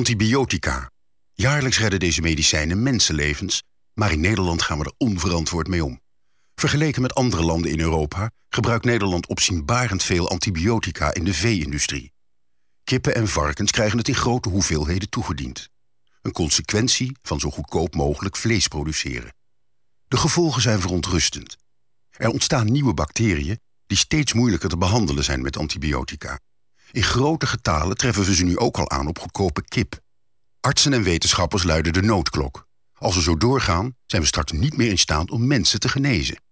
Antibiotica. Jaarlijks redden deze medicijnen mensenlevens, maar in Nederland gaan we er onverantwoord mee om. Vergeleken met andere landen in Europa gebruikt Nederland opzienbarend veel antibiotica in de vee-industrie. Kippen en varkens krijgen het in grote hoeveelheden toegediend. Een consequentie van zo goedkoop mogelijk vlees produceren. De gevolgen zijn verontrustend. Er ontstaan nieuwe bacteriën die steeds moeilijker te behandelen zijn met antibiotica. In grote getalen treffen we ze nu ook al aan op goedkope kip. Artsen en wetenschappers luiden de noodklok. Als we zo doorgaan, zijn we straks niet meer in staat om mensen te genezen.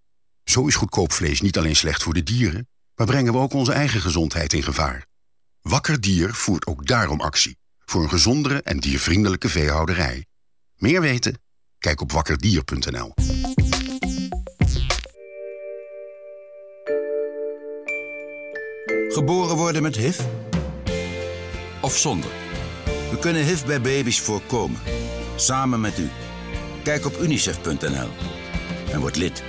Zo is goedkoop vlees niet alleen slecht voor de dieren, maar brengen we ook onze eigen gezondheid in gevaar. Wakker Dier voert ook daarom actie. Voor een gezondere en diervriendelijke veehouderij. Meer weten? Kijk op wakkerdier.nl. Geboren worden met HIV? Of zonder? We kunnen HIV bij baby's voorkomen. Samen met u. Kijk op unicef.nl en word lid.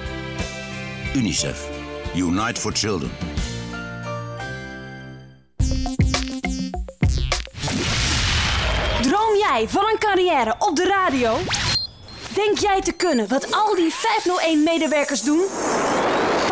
UNICEF. Unite for Children. Droom jij van een carrière op de radio? Denk jij te kunnen wat al die 501-medewerkers doen?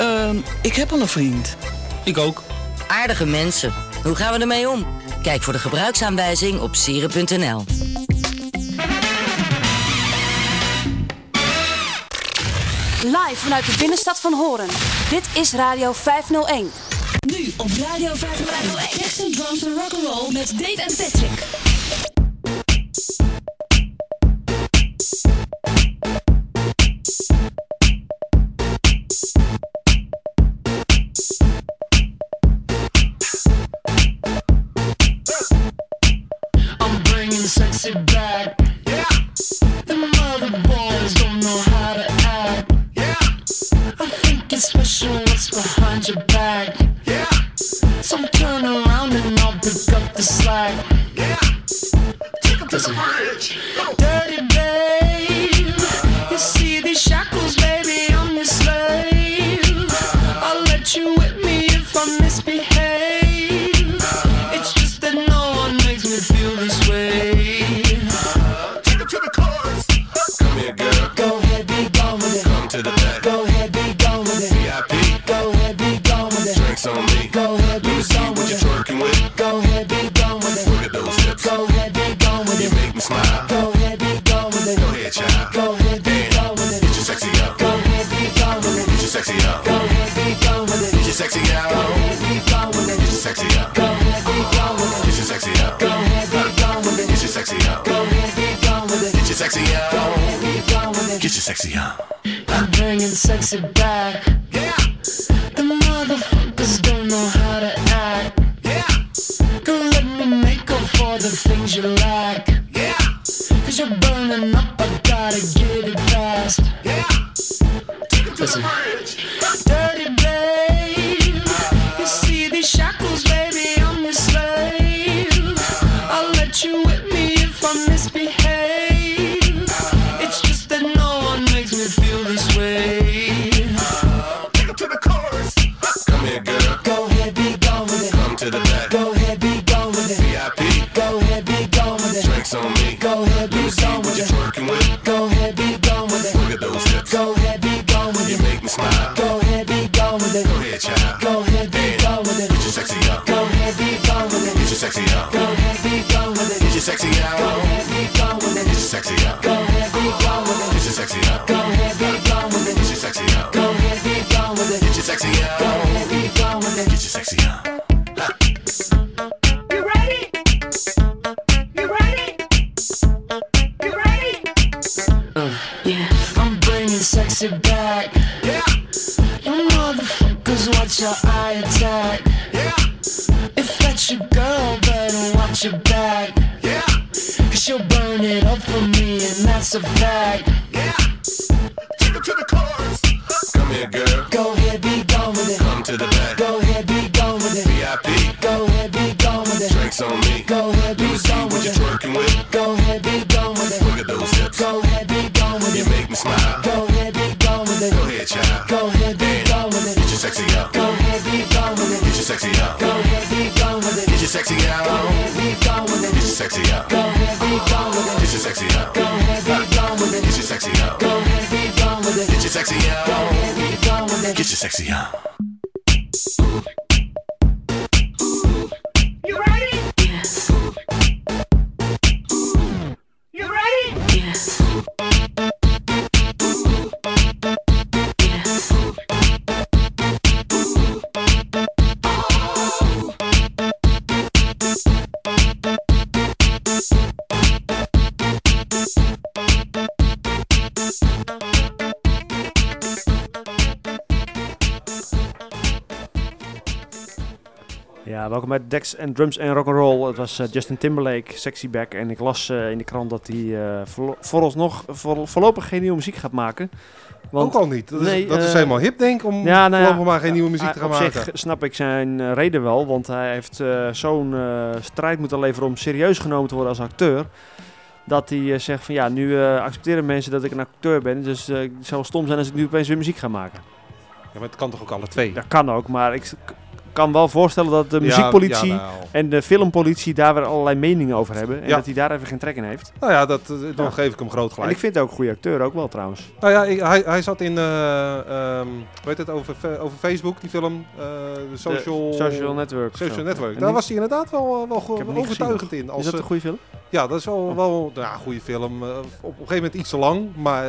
Ehm, ik heb al een vriend. Ik ook. Aardige mensen. Hoe gaan we ermee om? Kijk voor de gebruiksaanwijzing op sieren.nl. Live vanuit de binnenstad van Horen. Dit is Radio 501. Nu op Radio 501. Texas Drums and Rock'n'Roll met Dave en Patrick. Ahead, be gone with it. Get your sexy out. Go ahead, be gone with it. Get your sexy out. Go ahead, be gone with Get your sexy out. Go ahead, be gone with it. Get your sexy out. Go ahead, be gone with it. Get your sexy out. Go ahead, be gone with it. Get your sexy Go out. ahead, be gone with it. Get your sexy out. Welkom bij Dex en Drums en Rock'n'Roll. Het was eh, Justin Timberlake, Sexy Back. En ik las eh, in de krant dat hij eh, vooralsnog voor, voorlopig geen nieuwe muziek gaat maken. Ook al niet. Dat is, dat is helemaal hip, denk ik, om Ja, nou ja, voorlopig maar geen nieuwe muziek te gaan op maken. zich snap ik zijn reden wel, want hij heeft zo'n strijd moeten leveren om serieus genomen te worden als acteur. Dat hij zegt van ja, nu accepteren mensen dat ik een acteur ben, dus eh, het zou stom zijn als ik nu opeens weer muziek ga maken. Ja, maar het kan toch ook alle twee? Dat kan ook, maar ik kan wel voorstellen dat de muziekpolitie ja, nou. en de filmpolitie daar weer allerlei meningen over hebben. En Ja. dat hij daar even geen trek in heeft. Nou ja, dat, eh, dan geef ik hem groot En gelijk. ik vind het ook een goede acteur, ook wel trouwens. Nou ja, ik- hij, hij zat in, eh ehm weet het, over, over Facebook, die film, eh, de Social... De Social Network. Social zo. Network. En Daar was hij inderdaad wel, wel overtuigend gezien in. Als, Is dat een goede film? Ja, dat is wel, Oh. wel nou, ja, een goede film. Op, een gegeven moment iets te lang, maar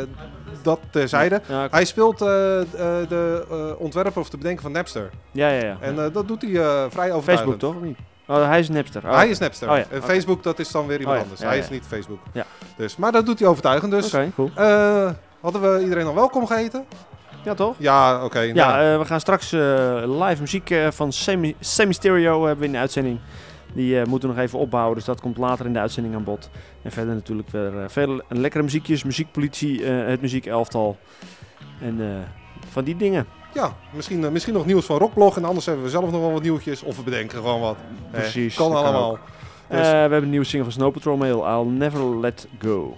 dat terzijde. Hij speelt de ontwerper of de bedenker van Napster. ja, ja. ja. En dat doet hij eh, vrij overtuigend. Facebook toch? Of niet? Oh, hij is Napster. Oh, Hij is Napster. Oh ja, En. Facebook, dat is dan weer iemand Oh ja, anders. ja, hij ja. is niet Facebook. Ja. Dus, maar dat doet hij overtuigend. Dus Oké, cool. eh, hadden we iedereen al welkom geheten? Ja, toch? Ja, oké. Ja, nou, eh, we gaan straks eh, live muziek eh, van Semi, Semi Stereo hebben we in de uitzending. Die eh, moeten we nog even opbouwen, dus dat komt later in de uitzending aan bod. En verder natuurlijk weer eh, veel lekkere muziekjes, muziekpolitie, eh, het muziekelftal. En eh, van die dingen. Ja, misschien, eh, misschien nog nieuws van Rockblog. En anders hebben we zelf nog wel wat nieuwtjes. Of we bedenken gewoon wat. Precies, kan dat kan allemaal. Dus- Eh, we hebben een nieuwe single van Snow Patrol Mail, I'll Never Let Go.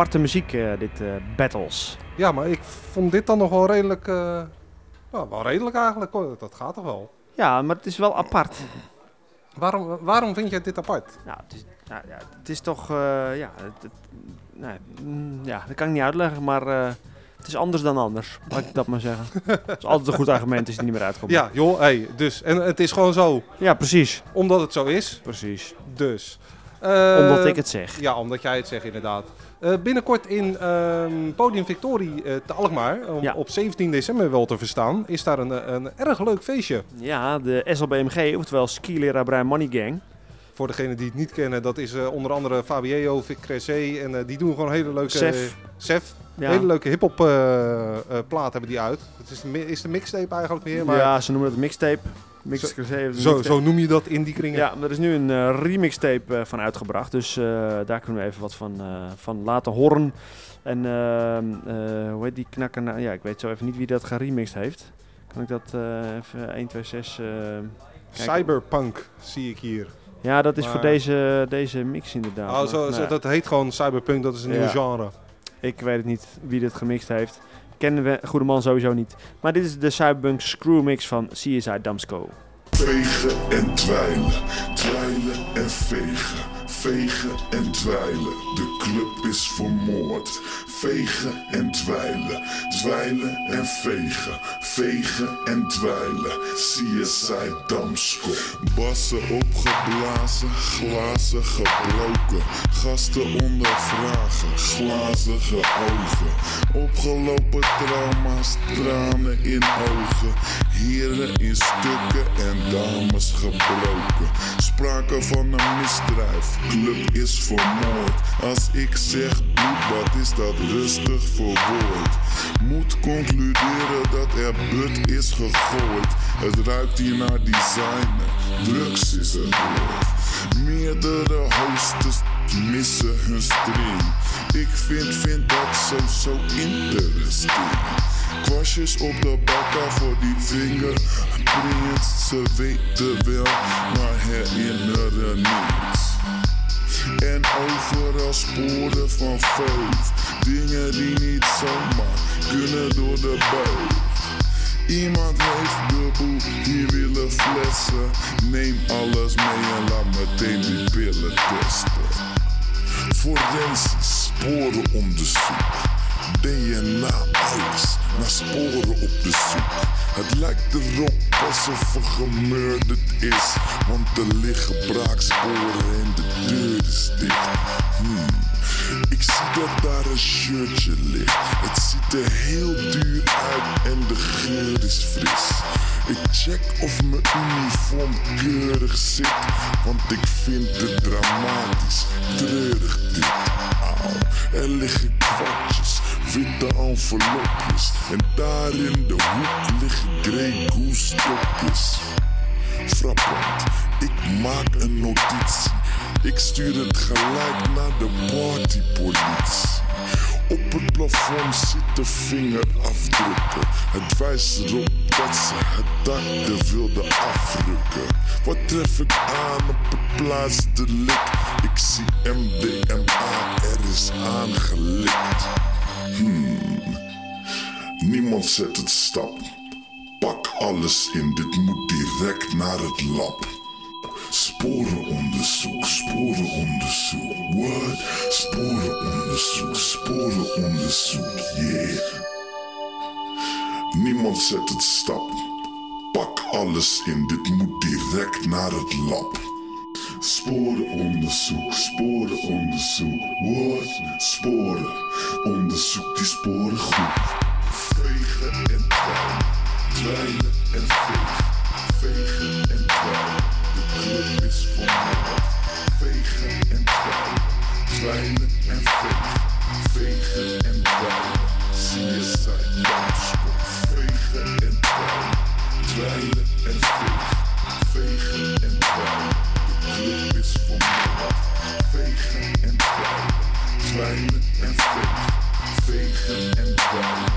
Aparte muziek, eh, dit eh, Battles. Ja, maar ik vond dit dan nog wel redelijk... eh, nou, wel redelijk eigenlijk. hoor. Dat gaat toch wel? Ja, maar het is wel apart. Waarom, waarom vind jij dit apart? Nou, het is, nou, ja, het is toch, ja, het, mm, ja, dat kan ik niet uitleggen, maar het is anders dan anders, laat ik dat maar zeggen. Het is altijd een goed argument als je er niet meer uitkomt. Ja, joh, hey, dus. En het is gewoon zo. Ja, precies. Omdat het zo is. Precies. Dus. Omdat ik het zeg. Ja, omdat jij het zegt inderdaad. Eh, binnenkort in ehm, Podium Victorie eh, te Alkmaar, om- Ja. op 17 december wel te verstaan, is daar een, een erg leuk feestje. Ja, de SLBMG, oftewel Skilera Bruin Money Gang. Voor degenen die het niet kennen, dat is eh, onder andere Fabio, Vic Cressé en die doen gewoon hele leuke... Sef. Sef. Ja. Hele leuke hip-hop plaat hebben die uit. Het is, de is de mixtape eigenlijk meer, maar Ja, ze noemen het mixtape. Mix Zo- zo, noem je dat in die kringen. Ja, maar er is nu een eh, remixtape eh, van uitgebracht, dus eh, daar kunnen we even wat van, van laten horen. En ehm, eh, hoe heet die knakker nou? Ja, ik weet zo even niet wie dat geremixed heeft. Kan ik dat even 1, 2, 6... eh, kijken? Cyberpunk zie ik hier. Ja, dat is voor deze, deze mix inderdaad. Oh, Maar, zo, nou dat heet gewoon Cyberpunk, dat is een Ja. nieuw genre. Ik weet het niet wie dit gemixt heeft. Kennen we Goede Man sowieso niet. Maar dit is de Cyberpunk Screw Mix van CSI Damsco. Vegen en dweilen, dweilen en vegen, vegen en dweilen. De club is vermoord. Vegen en dweilen, dweilen en vegen, vegen en dweilen. CSI Damsko. Bassen opgeblazen, glazen gebroken. Gasten ondervragen, glazige ogen. Opgelopen trauma's, tranen in ogen. Heren in stukken en dames gebroken. Sprake van een misdrijf, club is vermoord. Als ik zeg bloedbad is dat rustig verwoord. Moet concluderen dat er but is gegooid. Het ruikt hier naar designer, drugs is het woord. Meerdere hosters missen hun stream. Ik vind, vind dat zo, zo interesting. Kwastjes op de bakka voor die fingerprints. Ze weten wel, maar herinneren niets. En overal sporen van veuf. Dingen die niet zomaar kunnen door de beugel. Iemand heeft de boel, hier willen flessen. Neem alles mee en laat meteen die pillen testen. Forensisch sporenonderzoek. DNA, alles naar sporen op de zoek. Het lijkt erop alsof er gemurderd is. Want er liggen braaksporen en de deur is dicht. Hmm. Ik zie dat daar een shirtje ligt. Het ziet er heel duur uit en de geur is fris. Ik check of mijn uniform keurig zit. Want ik vind het dramatisch, treurig dit. Er liggen kwartjes, witte envelopjes. En daar in de hoek liggen Grey Goose stokjes. Frappant, ik maak een notitie. Ik stuur het gelijk naar de partypolitie. Op het plafond zitten vingerafdrukken. Het wijst erop dat ze het dak er wilden afrukken. Wat tref ik aan op het plaatsdelict? Ik zie MDMA, er is aangelikt. Hmm. Niemand zet het stap. Pak alles in, dit moet direct naar het lab. Sporenonderzoek, sporenonderzoek. What? Sporenonderzoek, sporenonderzoek, yeah. Niemand zet het stap. Pak alles in, dit moet direct naar het lab. Sporenonderzoek, sporenonderzoek. What? Sporen. Onderzoek die sporen goed. Vegen en dweilen, dweilen en vegen. Club is vermoord. Vegen en dweilen, dweilen en vegen. Vegen en dweilen, CSI Damsko. Vegen en dweilen, dweilen en vegen. Vegen en dweilen, de club is vermoord. Vegen en dweilen, dweilen en vegen. Vegen en dweilen.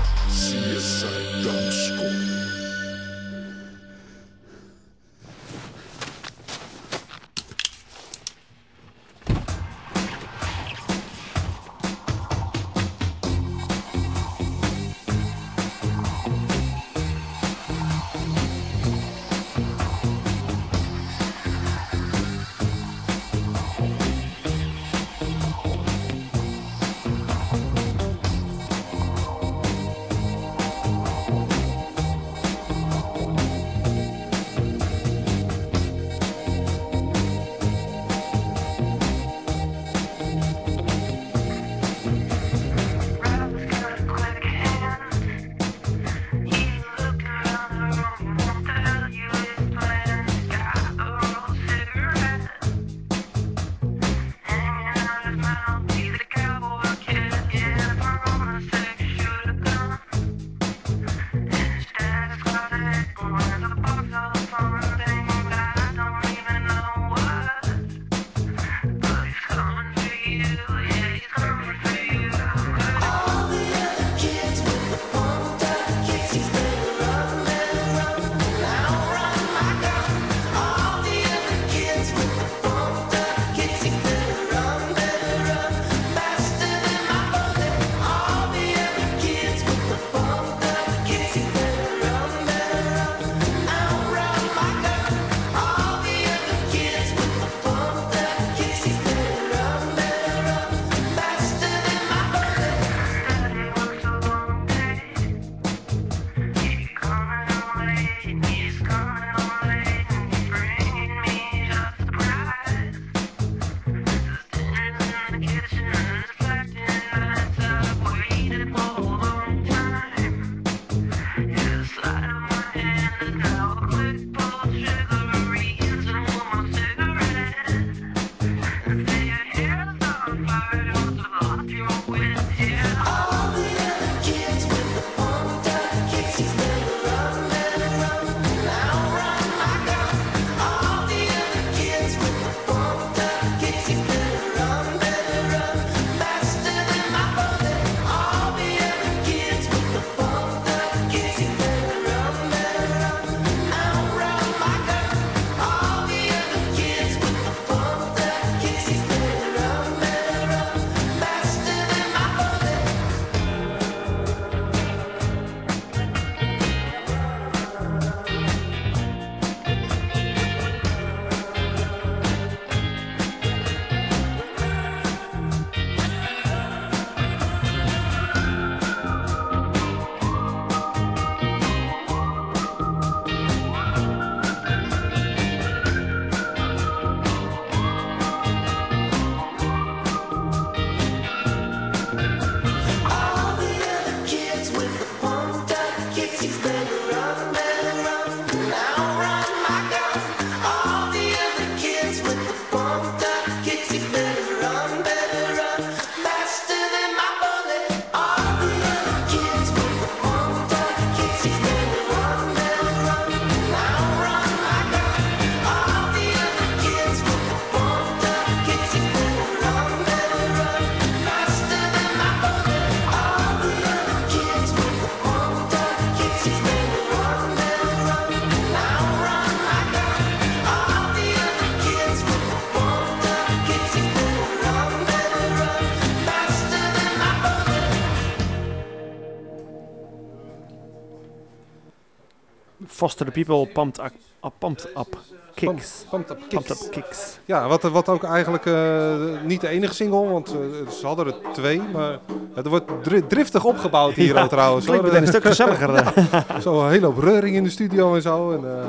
Foster the People, Pumped Up, pumped up Kicks. Pumped Up Pumped Kicks. Up Kicks. Ja, wat, wat ook eigenlijk eh, niet de enige single, want eh, ze hadden er twee, maar het wordt dri- driftig opgebouwd hier Ja, al trouwens. klinkt hoor. meteen een stuk gezelliger, eh. zo een hele hoop reuring in de studio en zo. En, eh,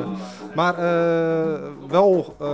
maar eh, wel eh,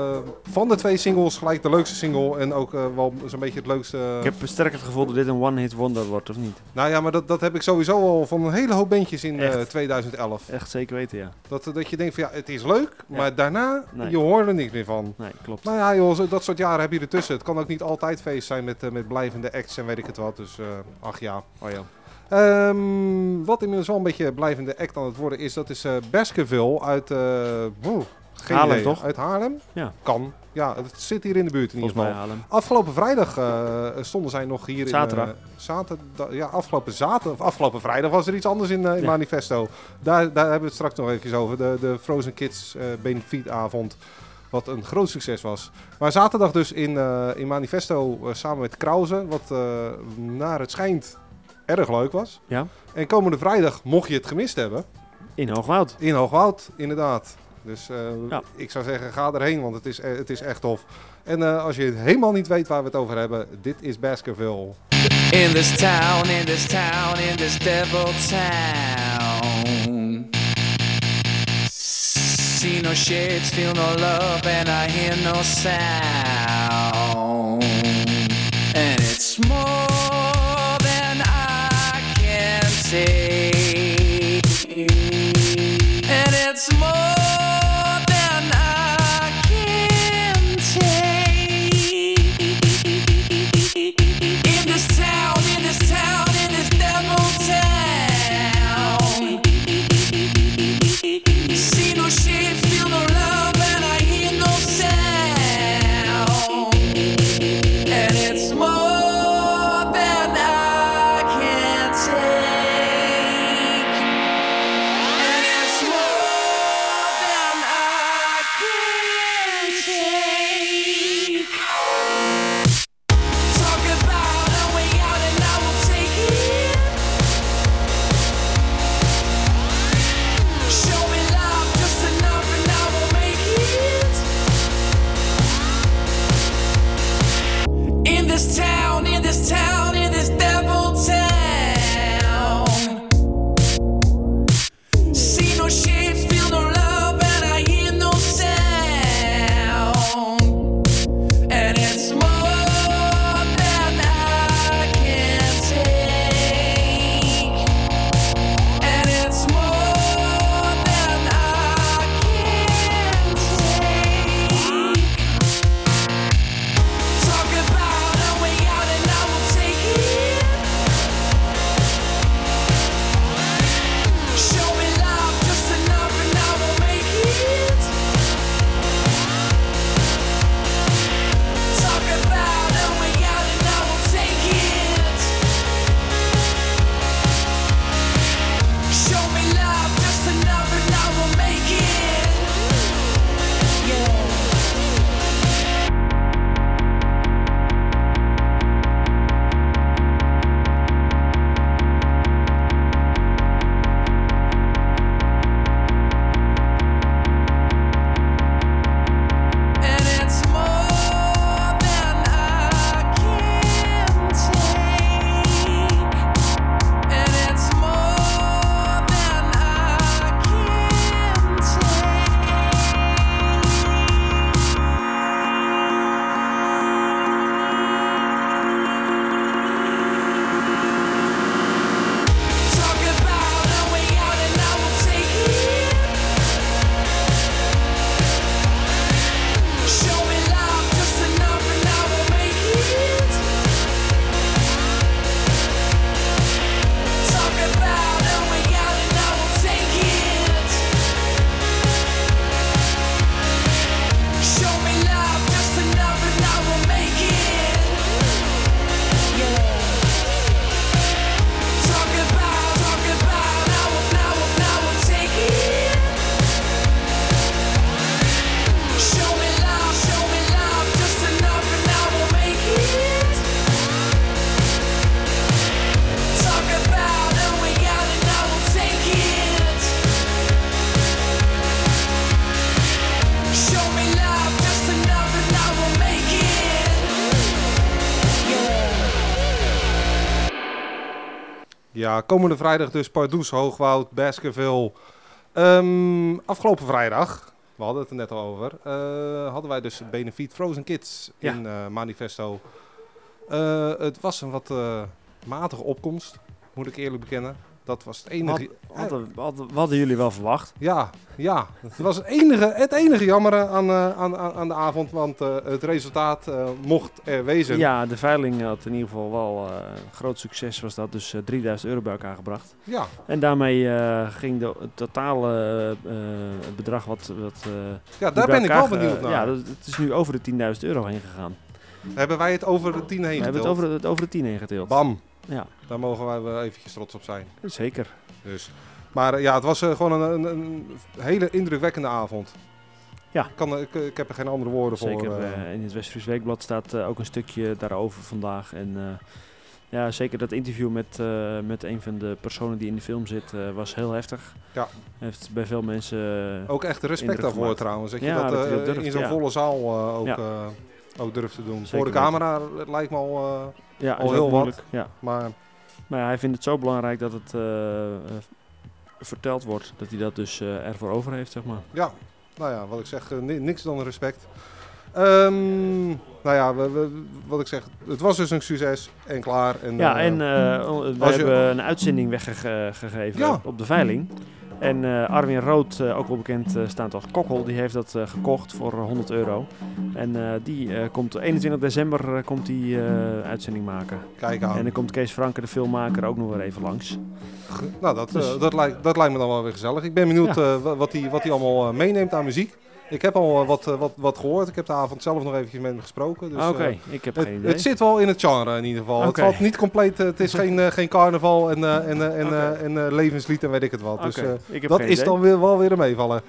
van de twee singles gelijk de leukste single en ook wel zo'n beetje het leukste. Ik heb sterk het gevoel dat dit een one-hit wonder wordt, of niet? Nou ja, maar dat, dat heb ik sowieso al van een hele hoop bandjes in eh, Echt? 2011. Echt zeker weten, ja. Dat, dat je denkt van ja, het is leuk, maar daarna, Nee. je hoort er niks meer van. Nee, klopt. Nou ja, joh, dat soort jaren heb je ertussen. Het kan ook niet altijd feest zijn met, eh, met blijvende acts en weet ik het wat. Dus eh, ach ja. Oh ja. Ehm, wat inmiddels wel een beetje blijvende act aan het worden is, dat is eh Baskerville uit... geen Haarlem, idee. toch? Uit Haarlem? Ja. Kan. Ja, het zit hier in de buurt in ieder geval. Afgelopen vrijdag eh, stonden zij nog hier Zaterdag. in... eh, zaterdag. Ja, afgelopen zaterdag. Of afgelopen vrijdag was er iets anders in, eh, in Ja. Manifesto. Daar, daar hebben we het straks nog even over. De, de Frozen Kids benefietavond. Wat een groot succes was. Maar zaterdag dus in, in Manifesto samen met Krause. Wat naar het schijnt erg leuk was. Ja. En komende vrijdag, mocht je het gemist hebben. In Hoogwoud. In Hoogwoud, inderdaad. Dus eh, Ja. ik zou zeggen, ga erheen, want het is, eh, het is echt tof. En eh, als je helemaal niet weet waar we het over hebben, dit is Baskerville. In this town, in this town, in this devil town. See no shades, feel no love, and I hear no sound. And it's more than I can say. And it's more komende vrijdag dus Pardoes, Hoogwoud, Baskerville. Ehm, afgelopen vrijdag, we hadden het er net al over, eh, hadden wij dus Benefiet Frozen Kids Ja. in eh, Manifesto. Eh, het was een wat matige opkomst, moet ik eerlijk bekennen. Dat was het enige... Had- hadden, hadden, wat hadden jullie wel verwacht? Ja, ja. Het was het enige, het enige jammer aan, eh, aan, aan, aan de avond, want eh, het resultaat eh, mocht er wezen. Ja, de veiling had in ieder geval wel een groot succes. Was dat dus eh, 3000 euro bij elkaar gebracht. Ja. En daarmee ging de, het totale bedrag wat... wat Ja, daar ben ik wel benieuwd naar. Ja, het is nu over de 10.000 euro heen gegaan. Hebben wij het over de 10 heen We hebben het over, het over de 10 heen getild. Bam. Ja. Daar mogen wij wel eventjes trots op zijn. Zeker. Dus. Maar eh, ja, het was eh, gewoon een, een, een hele indrukwekkende avond. Ja. Ik, kan, ik, ik heb er geen andere woorden Zeker. voor. eh. eh, in het West-Fries Weekblad staat eh, ook een stukje daarover vandaag. En eh, ja, zeker dat interview met, eh, met een van de personen die in de film zit, eh, was heel heftig. Ja. Heeft bij veel mensen eh, ook echt respect daarvoor gemaakt. trouwens. Dat je Ja, dat, eh, dat durft, in zo'n ja. volle zaal eh, ook, Ja. Ook durft te doen. Zeker voor de camera het lijkt me al, eh, Ja, al heel ook wat. moeilijk, Ja. Maar Maar ja, hij vindt het zo belangrijk dat het eh, eh, verteld wordt. Dat hij dat dus ervoor over heeft, zeg maar. Ja, nou ja, wat ik zeg, ni- niks dan respect. Ehm, nou ja, we, we- wat ik zeg, het was dus een succes en klaar. En, Ja, en we je- hebben een uitzending weggegeven Ja. op de veiling. En eh, Arwin Rood, eh, ook wel bekend eh, staand als Kokkel, die heeft dat gekocht voor eh, 100 euro. En die komt 21 december komt die uitzending maken. Kijk aan. En dan komt Kees Franke, de filmmaker, ook nog weer even langs. Nou, dat, Dus- dat, lijkt, dat lijkt me dan wel weer gezellig. Ik ben benieuwd Ja. wat hij wat allemaal meeneemt aan muziek. Ik heb al eh, wat, eh, wat, wat gehoord. Ik heb de avond zelf nog eventjes met hem gesproken. Dus, Ah, oké. eh, Ik heb het, geen idee. Het zit wel in het genre in ieder geval. Het valt niet compleet. het is geen, geen carnaval en, en, en, en levenslied en weet ik het wat. Dus dat is idee. dan weer, wel weer een meevallen.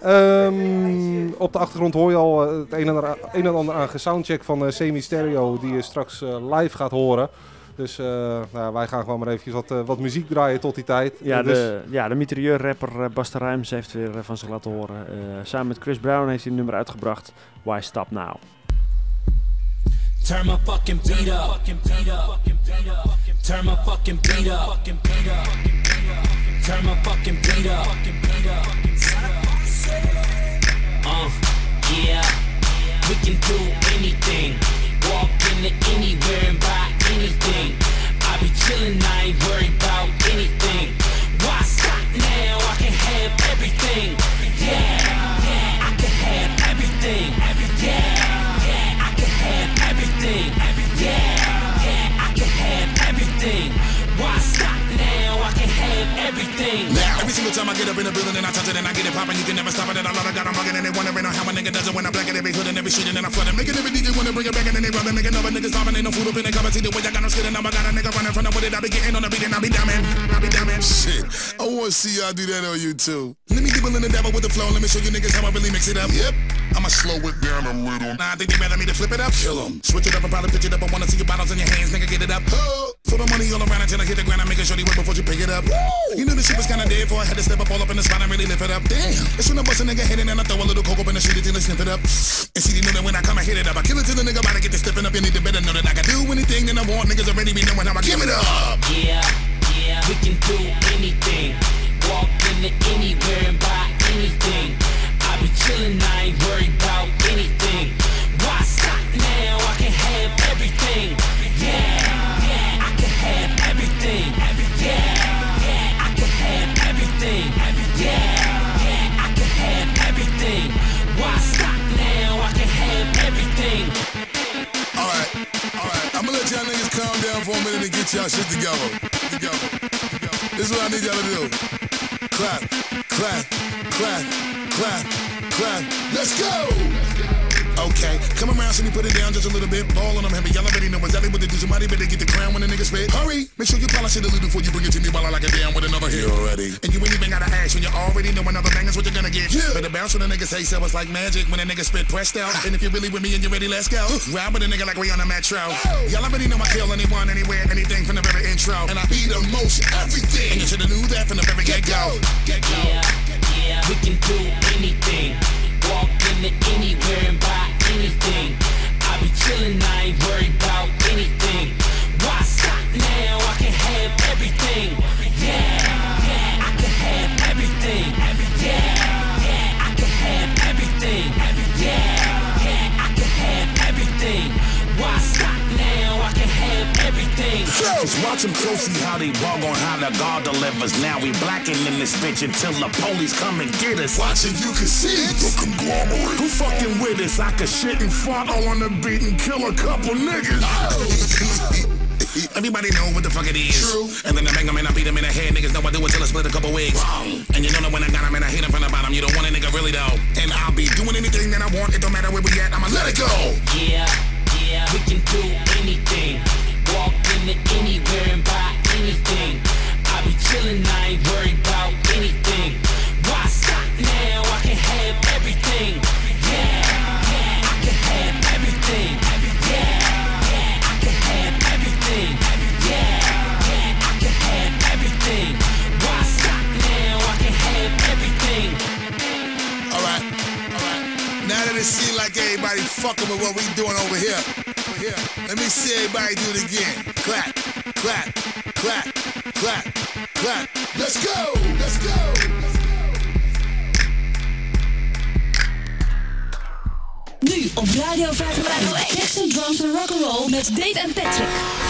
Ehm, op de achtergrond hoor je al het een en ander, een en ander aan gesoundcheck van Semi Stereo die je straks live gaat horen. Dus eh, nou, wij gaan gewoon maar eventjes wat, eh, wat muziek draaien tot die tijd. Ja, dus- de, ja, de mitrailleur-rapper eh, Basta Rhymes heeft weer van zich laten horen. Eh, samen met Chris Brown heeft hij een nummer uitgebracht. Why Stop Now? Turn my fucking beat up. Turn my fucking beat up. Turn my fucking beat up. Uh, yeah. We can do anything. Walk into anywhere and buy anything. I be chillin', I ain't worried about anything. Why stop now? I can have everything. Yeah, yeah. I can have everything. Yeah, yeah. I can have everything. Yeah, yeah. I can have everything. Why stop everything. Now, every single time I get up in the building and I touch it and I get it poppin', you can never stop it. And I love it, got 'em bugging and they wondering how my nigga does it when I black it every hood and every street and then I flood it. Making every DJ wanna bring it back and then they rubbing, making other niggas stopping, ain't no food up in the cover. See the way I got no skid and now I got a nigga running from the with it. I be getting on the beat and I be dumbing, I be dumbing. Shit, I wanna see y'all do that on YouTube. Let me dibble in the devil with the flow, let me show you niggas how I really mix it up. Yep, I'ma slow it down a little. Nah, I think they better me to flip it up. Kill 'em. Switch it up and probably pitch it up. I wanna see your bottles in your hands, nigga, get it up. Oh, throw the money all around until I hit the ground. I'm making sure they work before you pick it up. You knew the shit was kinda dead for I had to step up all up in the spot and really lift it up. Damn, it's when I bust a nigga head in and I throw a little coke up in the street until I snip it up. And see, they know that when I come, I hit it up. I kill it to the nigga, about to get to stepping up. You need to better know that I can do anything that I want. Niggas already be knowing how I give it up. Yeah, yeah, we can do anything. Walk into anywhere and buy anything. I be chillin', I ain't worried about anything. Why stop now? I can have everything. Yeah, yeah, Alright, alright. I'ma let y'all niggas calm down for a minute and get y'all shit together. This is what I need y'all to do. Clap, clap, clap, clap, clap. Let's go! Okay, come around, so me put it down just a little bit. Ball on them heavy, y'all already know exactly what to do. Somebody better get the crown when the nigga spit. Hurry, make sure you polish it a little before you bring it to me while I like it down with another hit. already. And you ain't even gotta ask when you already know another bang is what you're gonna get. Yeah. Better bounce when the nigga say so. It's like magic when a nigga spit pressed out. and if you're really with me and you're ready, let's go. Ride with a nigga like we on a metro. Y'all already know I kill anyone, anywhere, anything from the very intro. And I be the most everything. And you should've knew that from the very get go. Get go. Yeah, yeah, we can do anything. Walk to anywhere and buy anything. I be chillin', I ain't worried about anything. Why stop now? I can have everything. Yeah, yeah, I can have everything. Yeah, yeah, I can have everything. Yeah, yeah, I can have everything. Why stop? Watch them closely how they walk on how the God delivers. Now we blacking in this bitch until the police come and get us. Watching you can see the conglomerate. Who fucking with us? I could shit and fart on the beat and kill a couple niggas. Everybody know what the fuck it is. And then I bang them and I beat them in the head. Niggas know I do it till I split a couple wigs. And you know that when I got them and I hit them from the bottom, you don't want a nigga really though. And I'll be doing anything that I want. It don't matter where we at. I'ma let it go. Yeah, yeah, we can do anything. Walk into anywhere and buy anything. I be chillin', I ain't worried about anything. Why stop now? I can have everything. It seems like everybody fucking with what we doing over here. Over here. Let me see everybody do it again. Clap, clap, clap, clap, clap. Let's go, let's go. Nu op Radio 501. Texas Drums and Rock'n'Roll met Dave en Patrick.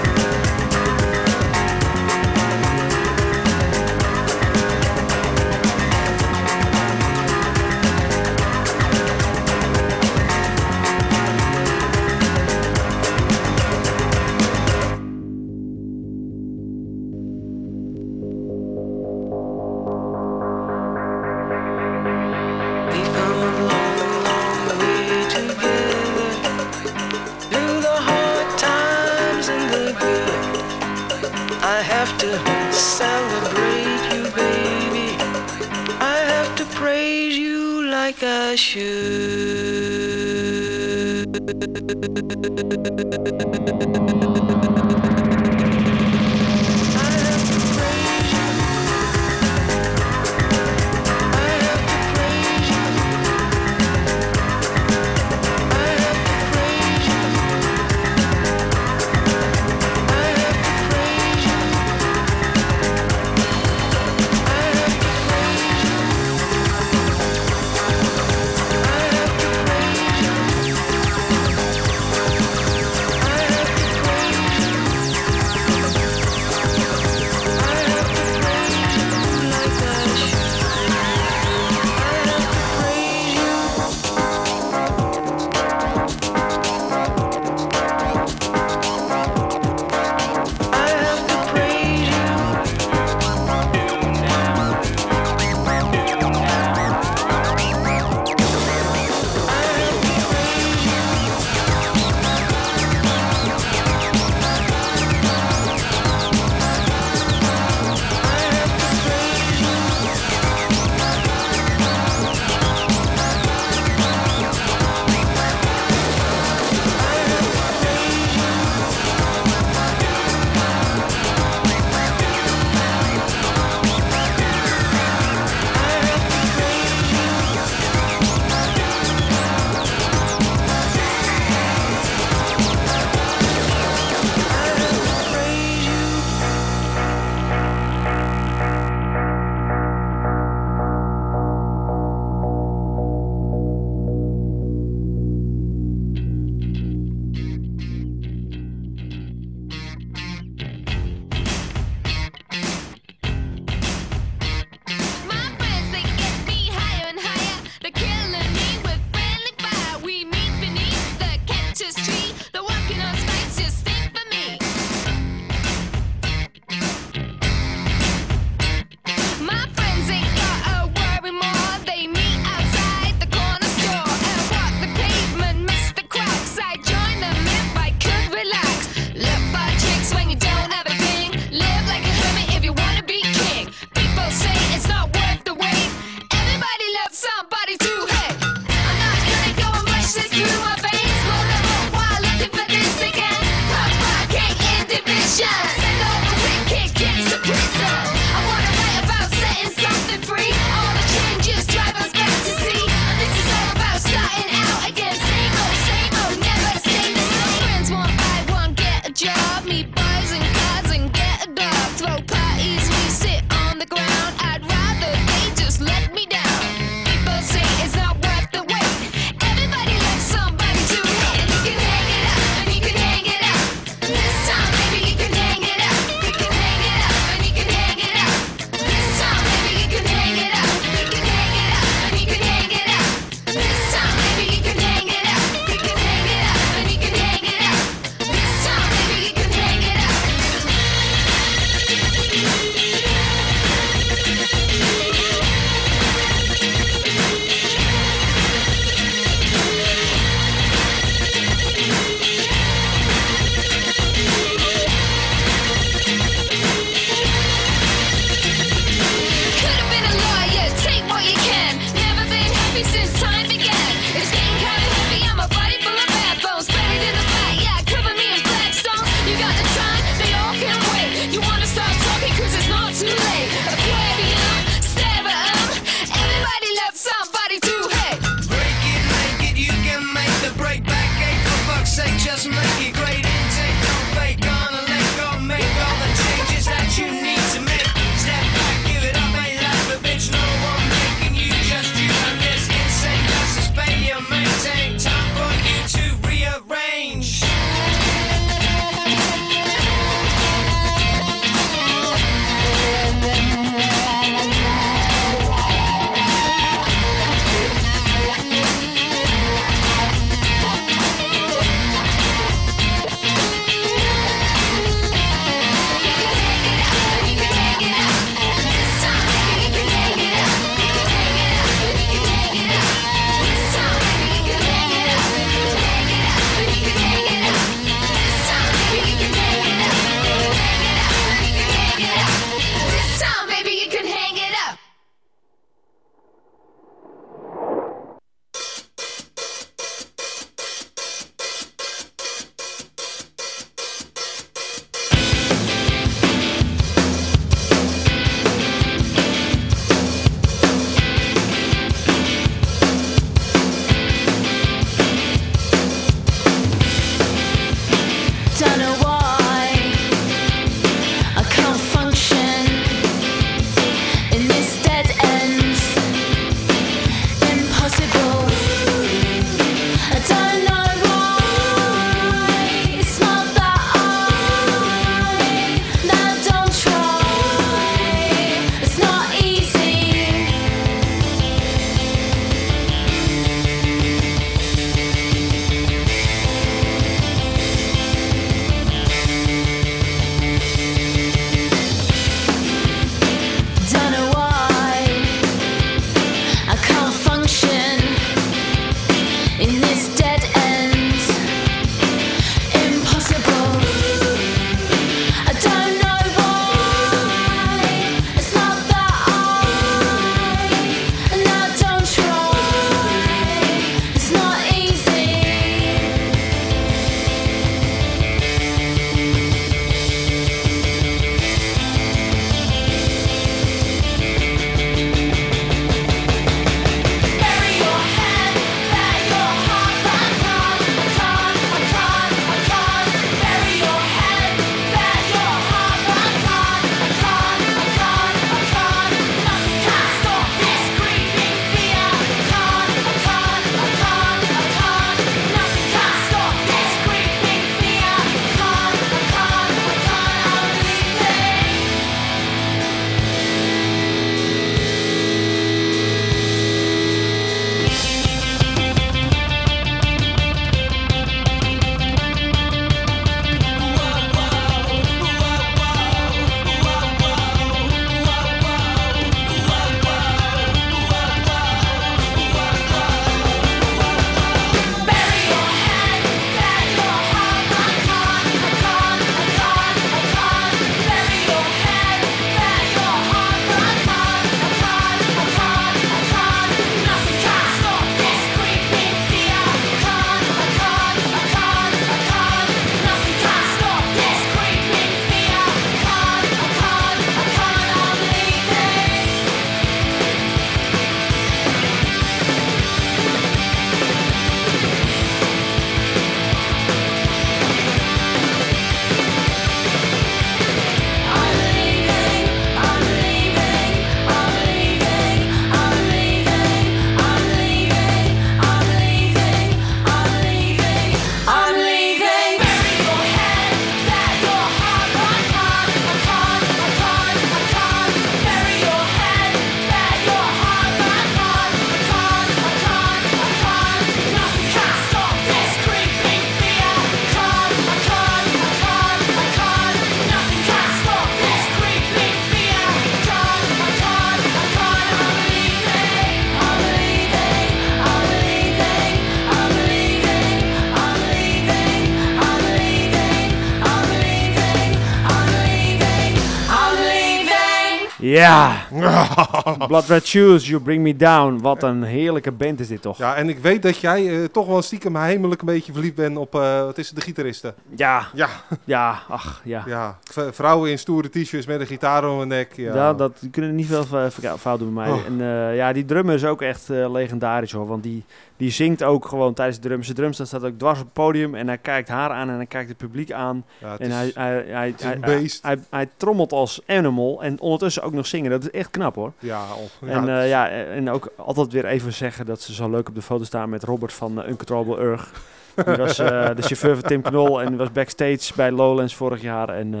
Ja, Blood Red Shoes, You Bring Me Down. Wat een heerlijke band is dit toch? Ja, en ik weet dat jij eh, toch wel stiekem heimelijk een beetje verliefd bent op, eh, wat is het, de gitaristen. Ja, Ja, ja, ach ja. ja. Vrouwen in stoere t-shirts met een gitaar om hun nek. Ja, Ja, dat die kunnen niet veel fout doen bij mij. Oh. En eh, ja, die drummer is ook echt legendarisch hoor. Want die, die zingt ook gewoon tijdens de drums. De drumstel staat ook dwars op het podium. En hij kijkt haar aan en hij kijkt het publiek aan. Ja, en is- hij, hij, hij, is hij, een hij, beest. hij, hij trommelt als animal. En ondertussen ook nog zingen. Dat is echt knap hoor. Ja, of- En, ja, eh, ja, en ook altijd weer even zeggen dat ze zo leuk op de foto staan met Robert van uh, Uncontrollable Urg. Die was eh, de chauffeur van Tim Knol en die was backstage bij Lowlands vorig jaar. En eh,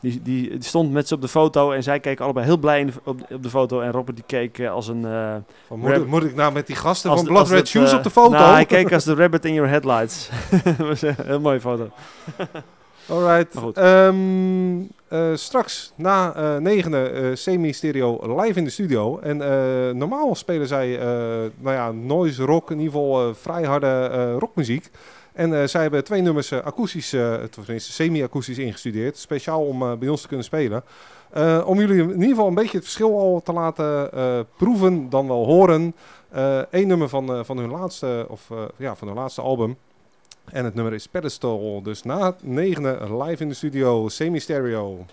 die, die, die stond met ze op de foto en zij keken allebei heel blij in de- op, op de foto. En Robert die keek eh, als een... eh, Van, moet, ik, moet ik nou met die gasten als van de- Blood Red het, Shoes op de foto? Nou, hij keek als de rabbit in your headlights. dat was een heel mooie foto. Alright. Eh, straks na eh negende eh, semi-stereo live in de studio. En normaal spelen zij nou ja, noise rock, in ieder geval vrij harde rockmuziek. En zij hebben twee nummers akoestisch, tenminste semi-akoestisch ingestudeerd. Speciaal om bij ons te kunnen spelen. Om jullie in ieder geval een beetje het verschil al te laten proeven, dan wel horen. Eén nummer van, van hun laatste, of ja, van hun laatste album. En het nummer is Pedestal. Dus na het negende live in de studio, semi-stereo.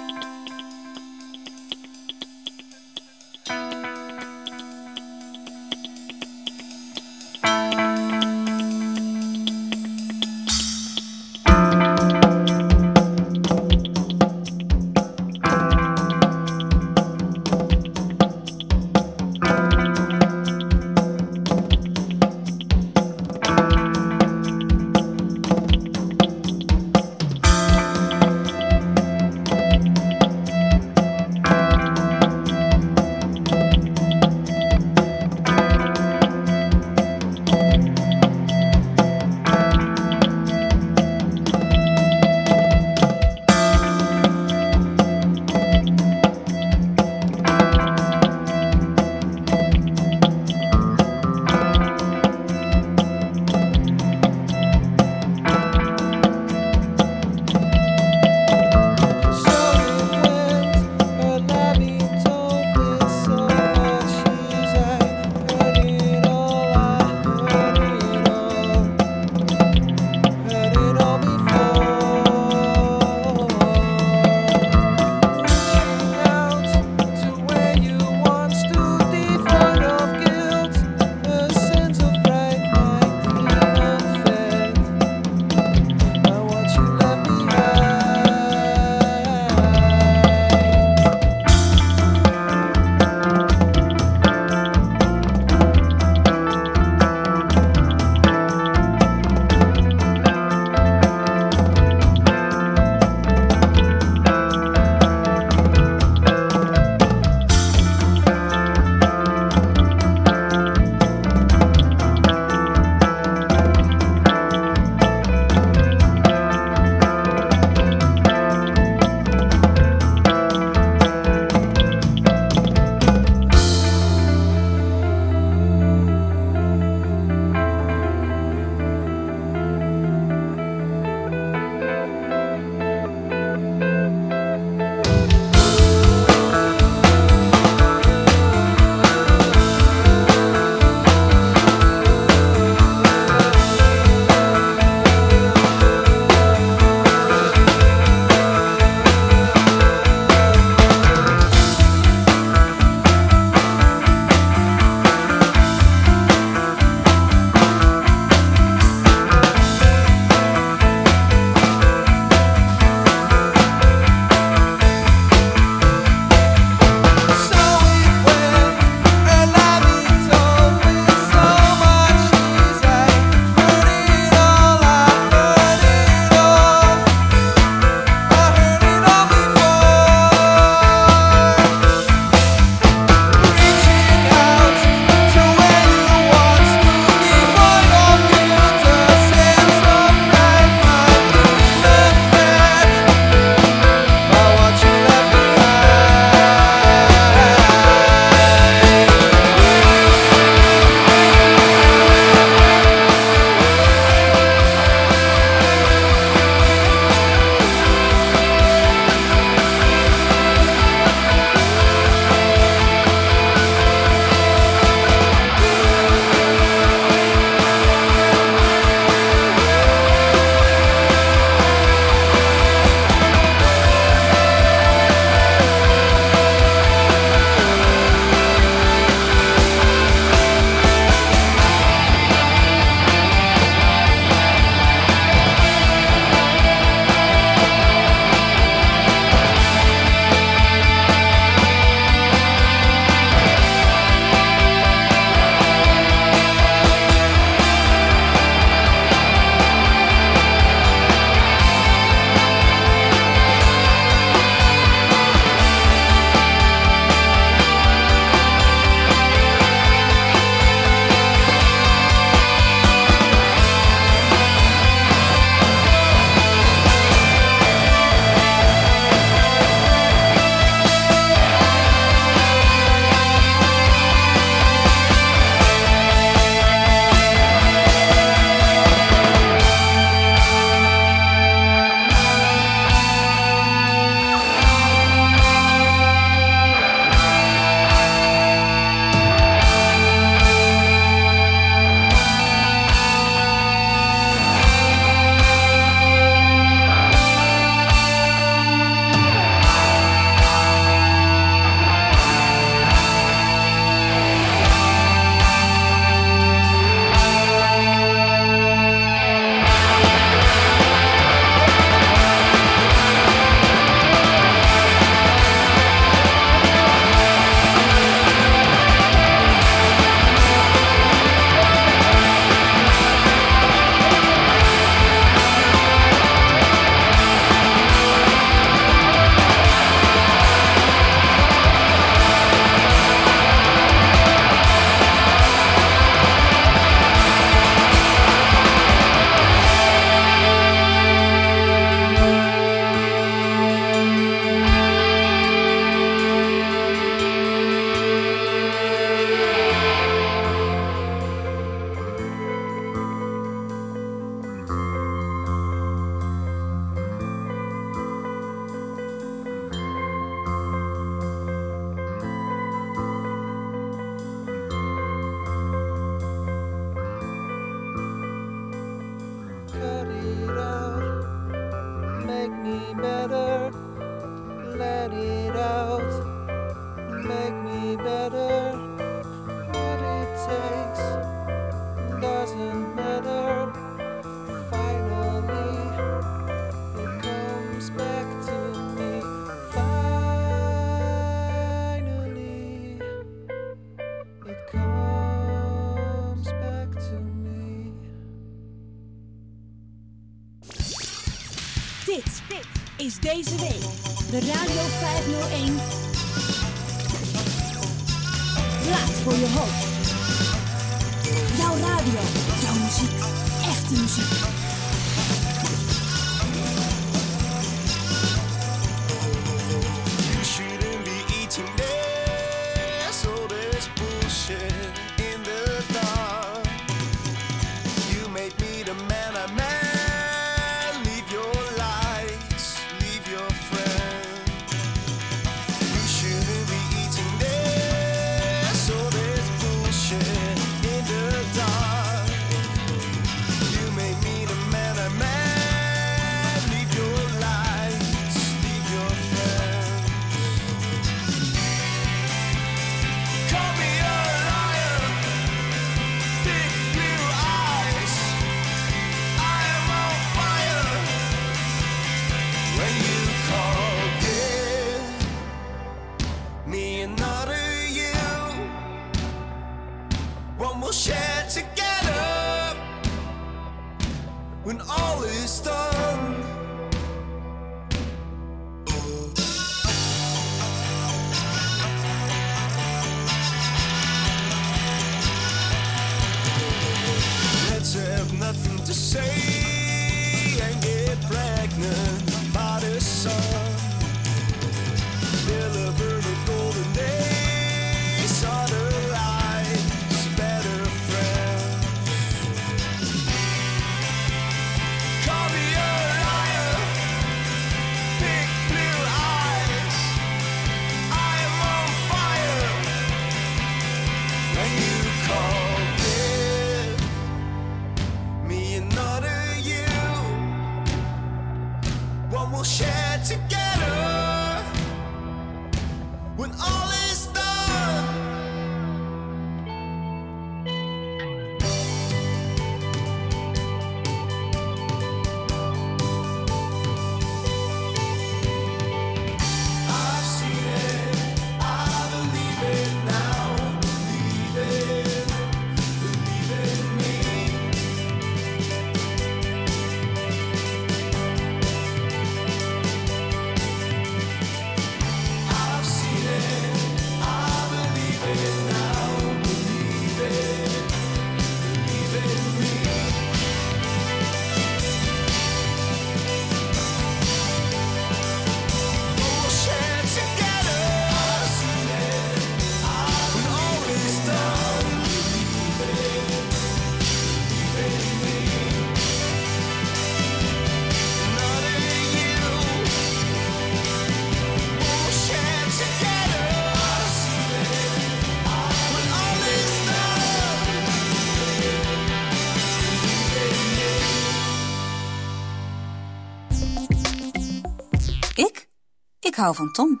Hou van Tom.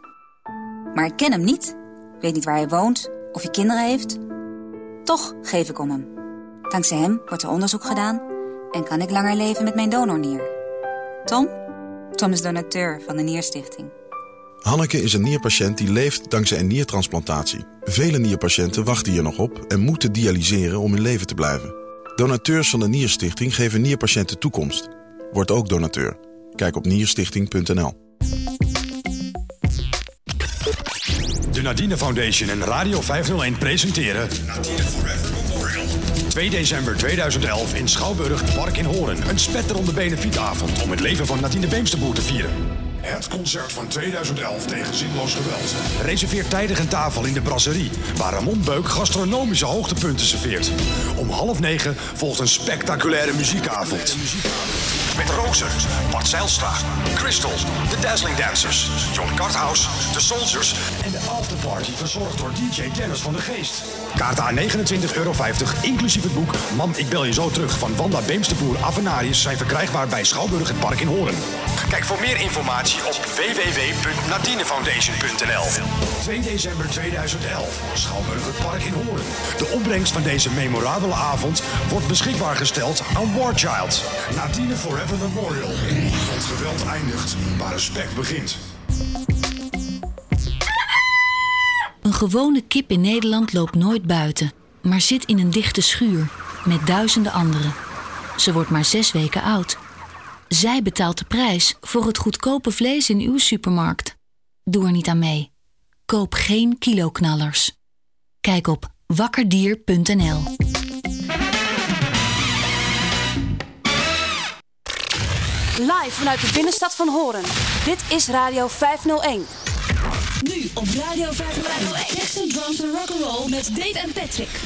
Maar ik ken hem niet. Weet niet waar hij woont of hij kinderen heeft. Toch geef ik om hem. Dankzij hem wordt er onderzoek gedaan en kan ik langer leven met mijn donornier. Tom? Tom is donateur van de Nierstichting. Hanneke is een nierpatiënt die leeft dankzij een niertransplantatie. Vele nierpatiënten wachten hier nog op en moeten dialyseren om in leven te blijven. Donateurs van de Nierstichting geven nierpatiënten toekomst. Word ook donateur. Kijk op nierstichting.nl. Nadine Foundation en Radio 501 presenteren... 2 december 2011 in Schouwburg Park in Hoorn. Een spetterende benefietavond om het leven van Nadine Beemsterboer te vieren. Het concert van 2011 tegen zinloos geweld. Reserveer tijdig een tafel in de brasserie, waar Ramon Beuk gastronomische hoogtepunten serveert. Om half negen volgt een spectaculaire muziekavond. Met Rozer, Bart Zijlstra, Crystal, The Dazzling Dancers, John Carthouse, The Soldiers en de afterparty verzorgd door DJ Dennis van de Geest. Kaart aan 29,50 euro, inclusief het boek Mam, ik bel je zo terug van Wanda Beemsterboer Avenarius zijn verkrijgbaar bij Schouwburg het Park in Hoorn. Kijk voor meer informatie op www.nadinefoundation.nl 2 december 2011, Schouwburg het Park in Hoorn. De opbrengst van deze memorabele avond wordt beschikbaar gesteld aan War Child. Nadine Forever Memorial. Want geweld eindigt, maar respect begint. Een gewone kip in Nederland loopt nooit buiten, maar zit in een dichte schuur met duizenden anderen. Ze wordt maar zes weken oud. Zij betaalt de prijs voor het goedkope vlees in uw supermarkt. Doe er niet aan mee. Koop geen kiloknallers. Kijk op wakkerdier.nl. Live vanuit de binnenstad van Horen. Dit is Radio 501. Nu op Radio 501. Texas Drums and Rock'n'Roll met Dave en Patrick.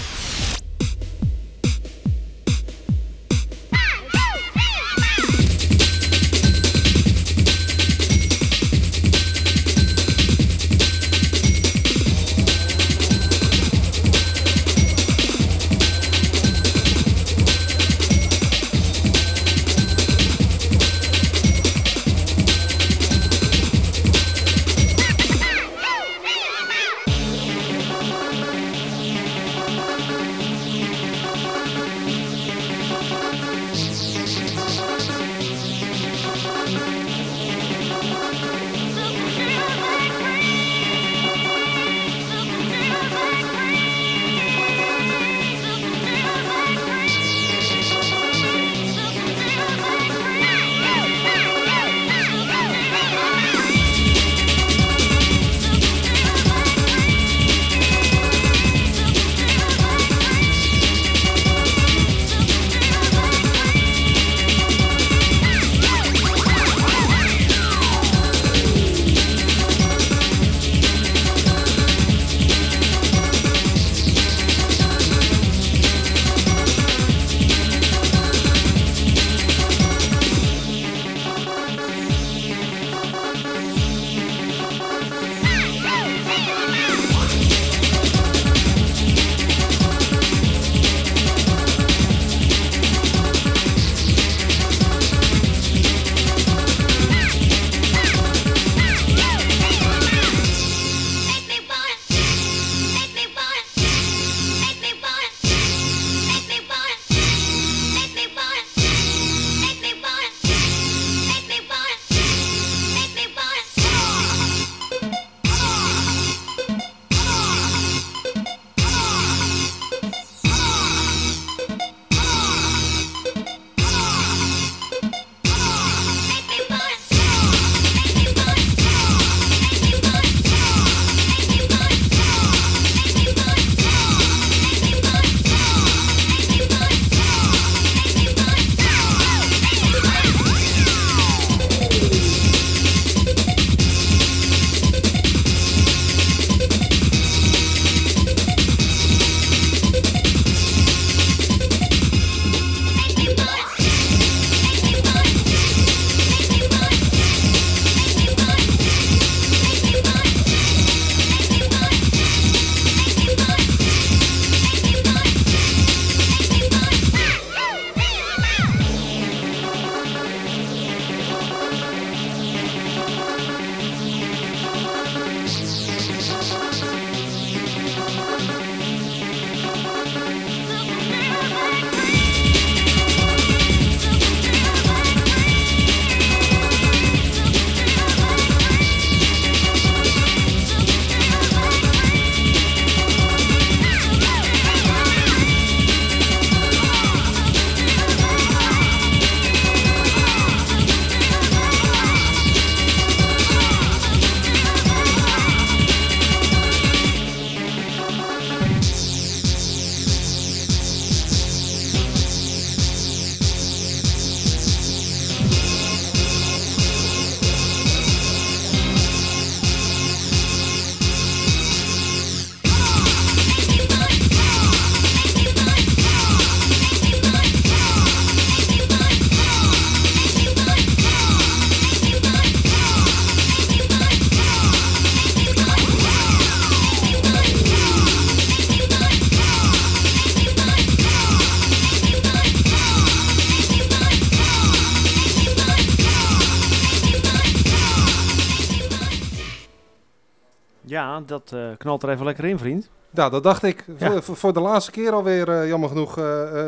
Dat eh, knalt er even lekker in, vriend. Ja, dat dacht ik. Ja. Voor, voor, de laatste keer alweer, eh, jammer genoeg, eh,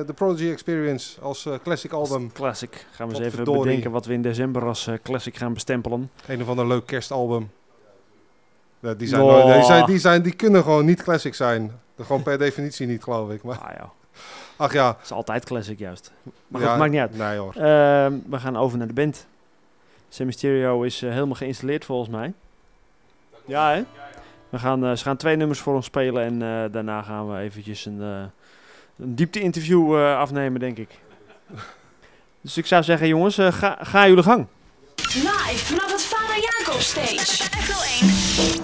de Prodigy Experience als classic album. Classic. Gaan we eens even Potverdorie. bedenken wat we in december als classic gaan bestempelen. Een of ander leuk kerstalbum. Die, zijn Oh. nooit- die, zijn, die, zijn, die kunnen gewoon niet classic zijn. Gewoon per definitie niet, geloof ik. Maar, Ah, ja. Ach ja. Het is altijd classic juist. Maar Ja, goed, maakt niet uit. nee, hoor. Ehm, we gaan over naar de band. Semi Stereo is helemaal geïnstalleerd volgens mij. Ja, hè? We gaan, eh, ze gaan twee nummers voor ons spelen en eh, daarna gaan we eventjes een, eh een diepte-interview eh, afnemen, denk ik. dus ik zou zeggen, jongens, eh, ga, ga jullie gang. Live vanaf het Vader Jacob Stage. Echo 1.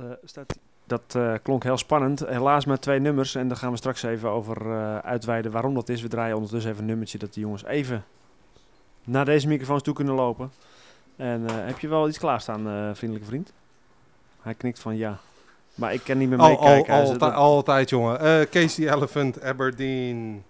Eh, staat, dat eh, klonk heel spannend. Helaas met twee nummers. En daar gaan we straks even over eh, uitweiden waarom dat is. We draaien ondertussen even een nummertje dat de jongens even naar deze microfoons toe kunnen lopen. En heb je wel iets klaarstaan, vriendelijke vriend? Hij knikt van ja. Maar ik kan niet meer Al, al, meekijken. Zit altijd, altijd, jongen. Casey Elephant, Aberdeen.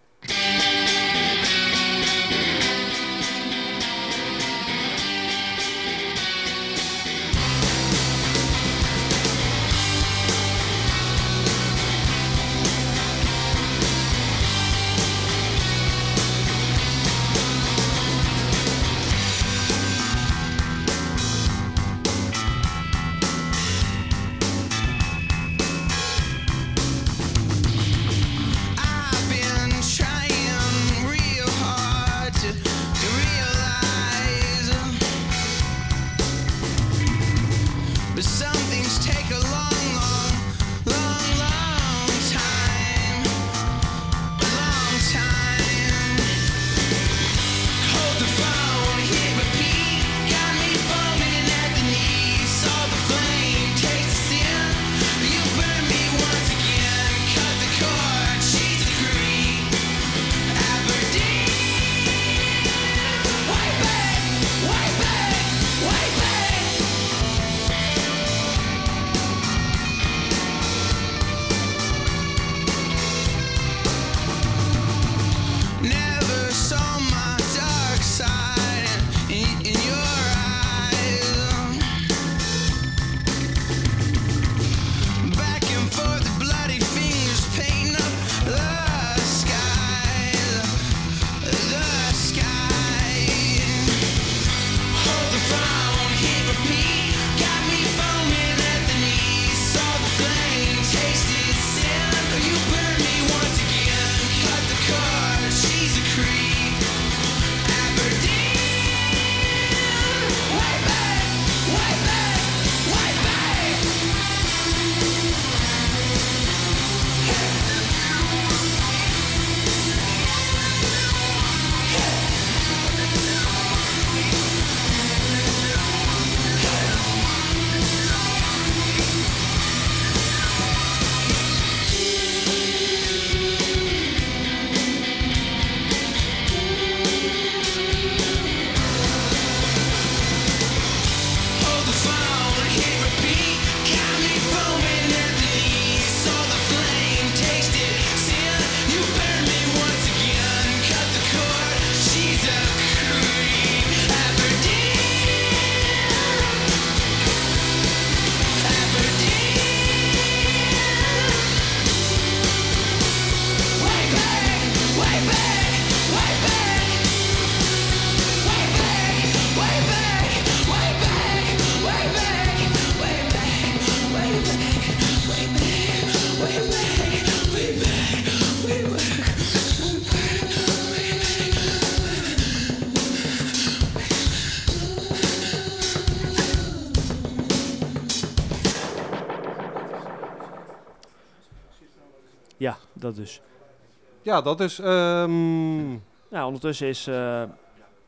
Ja, dat is... ehm, Nou, ondertussen is eh,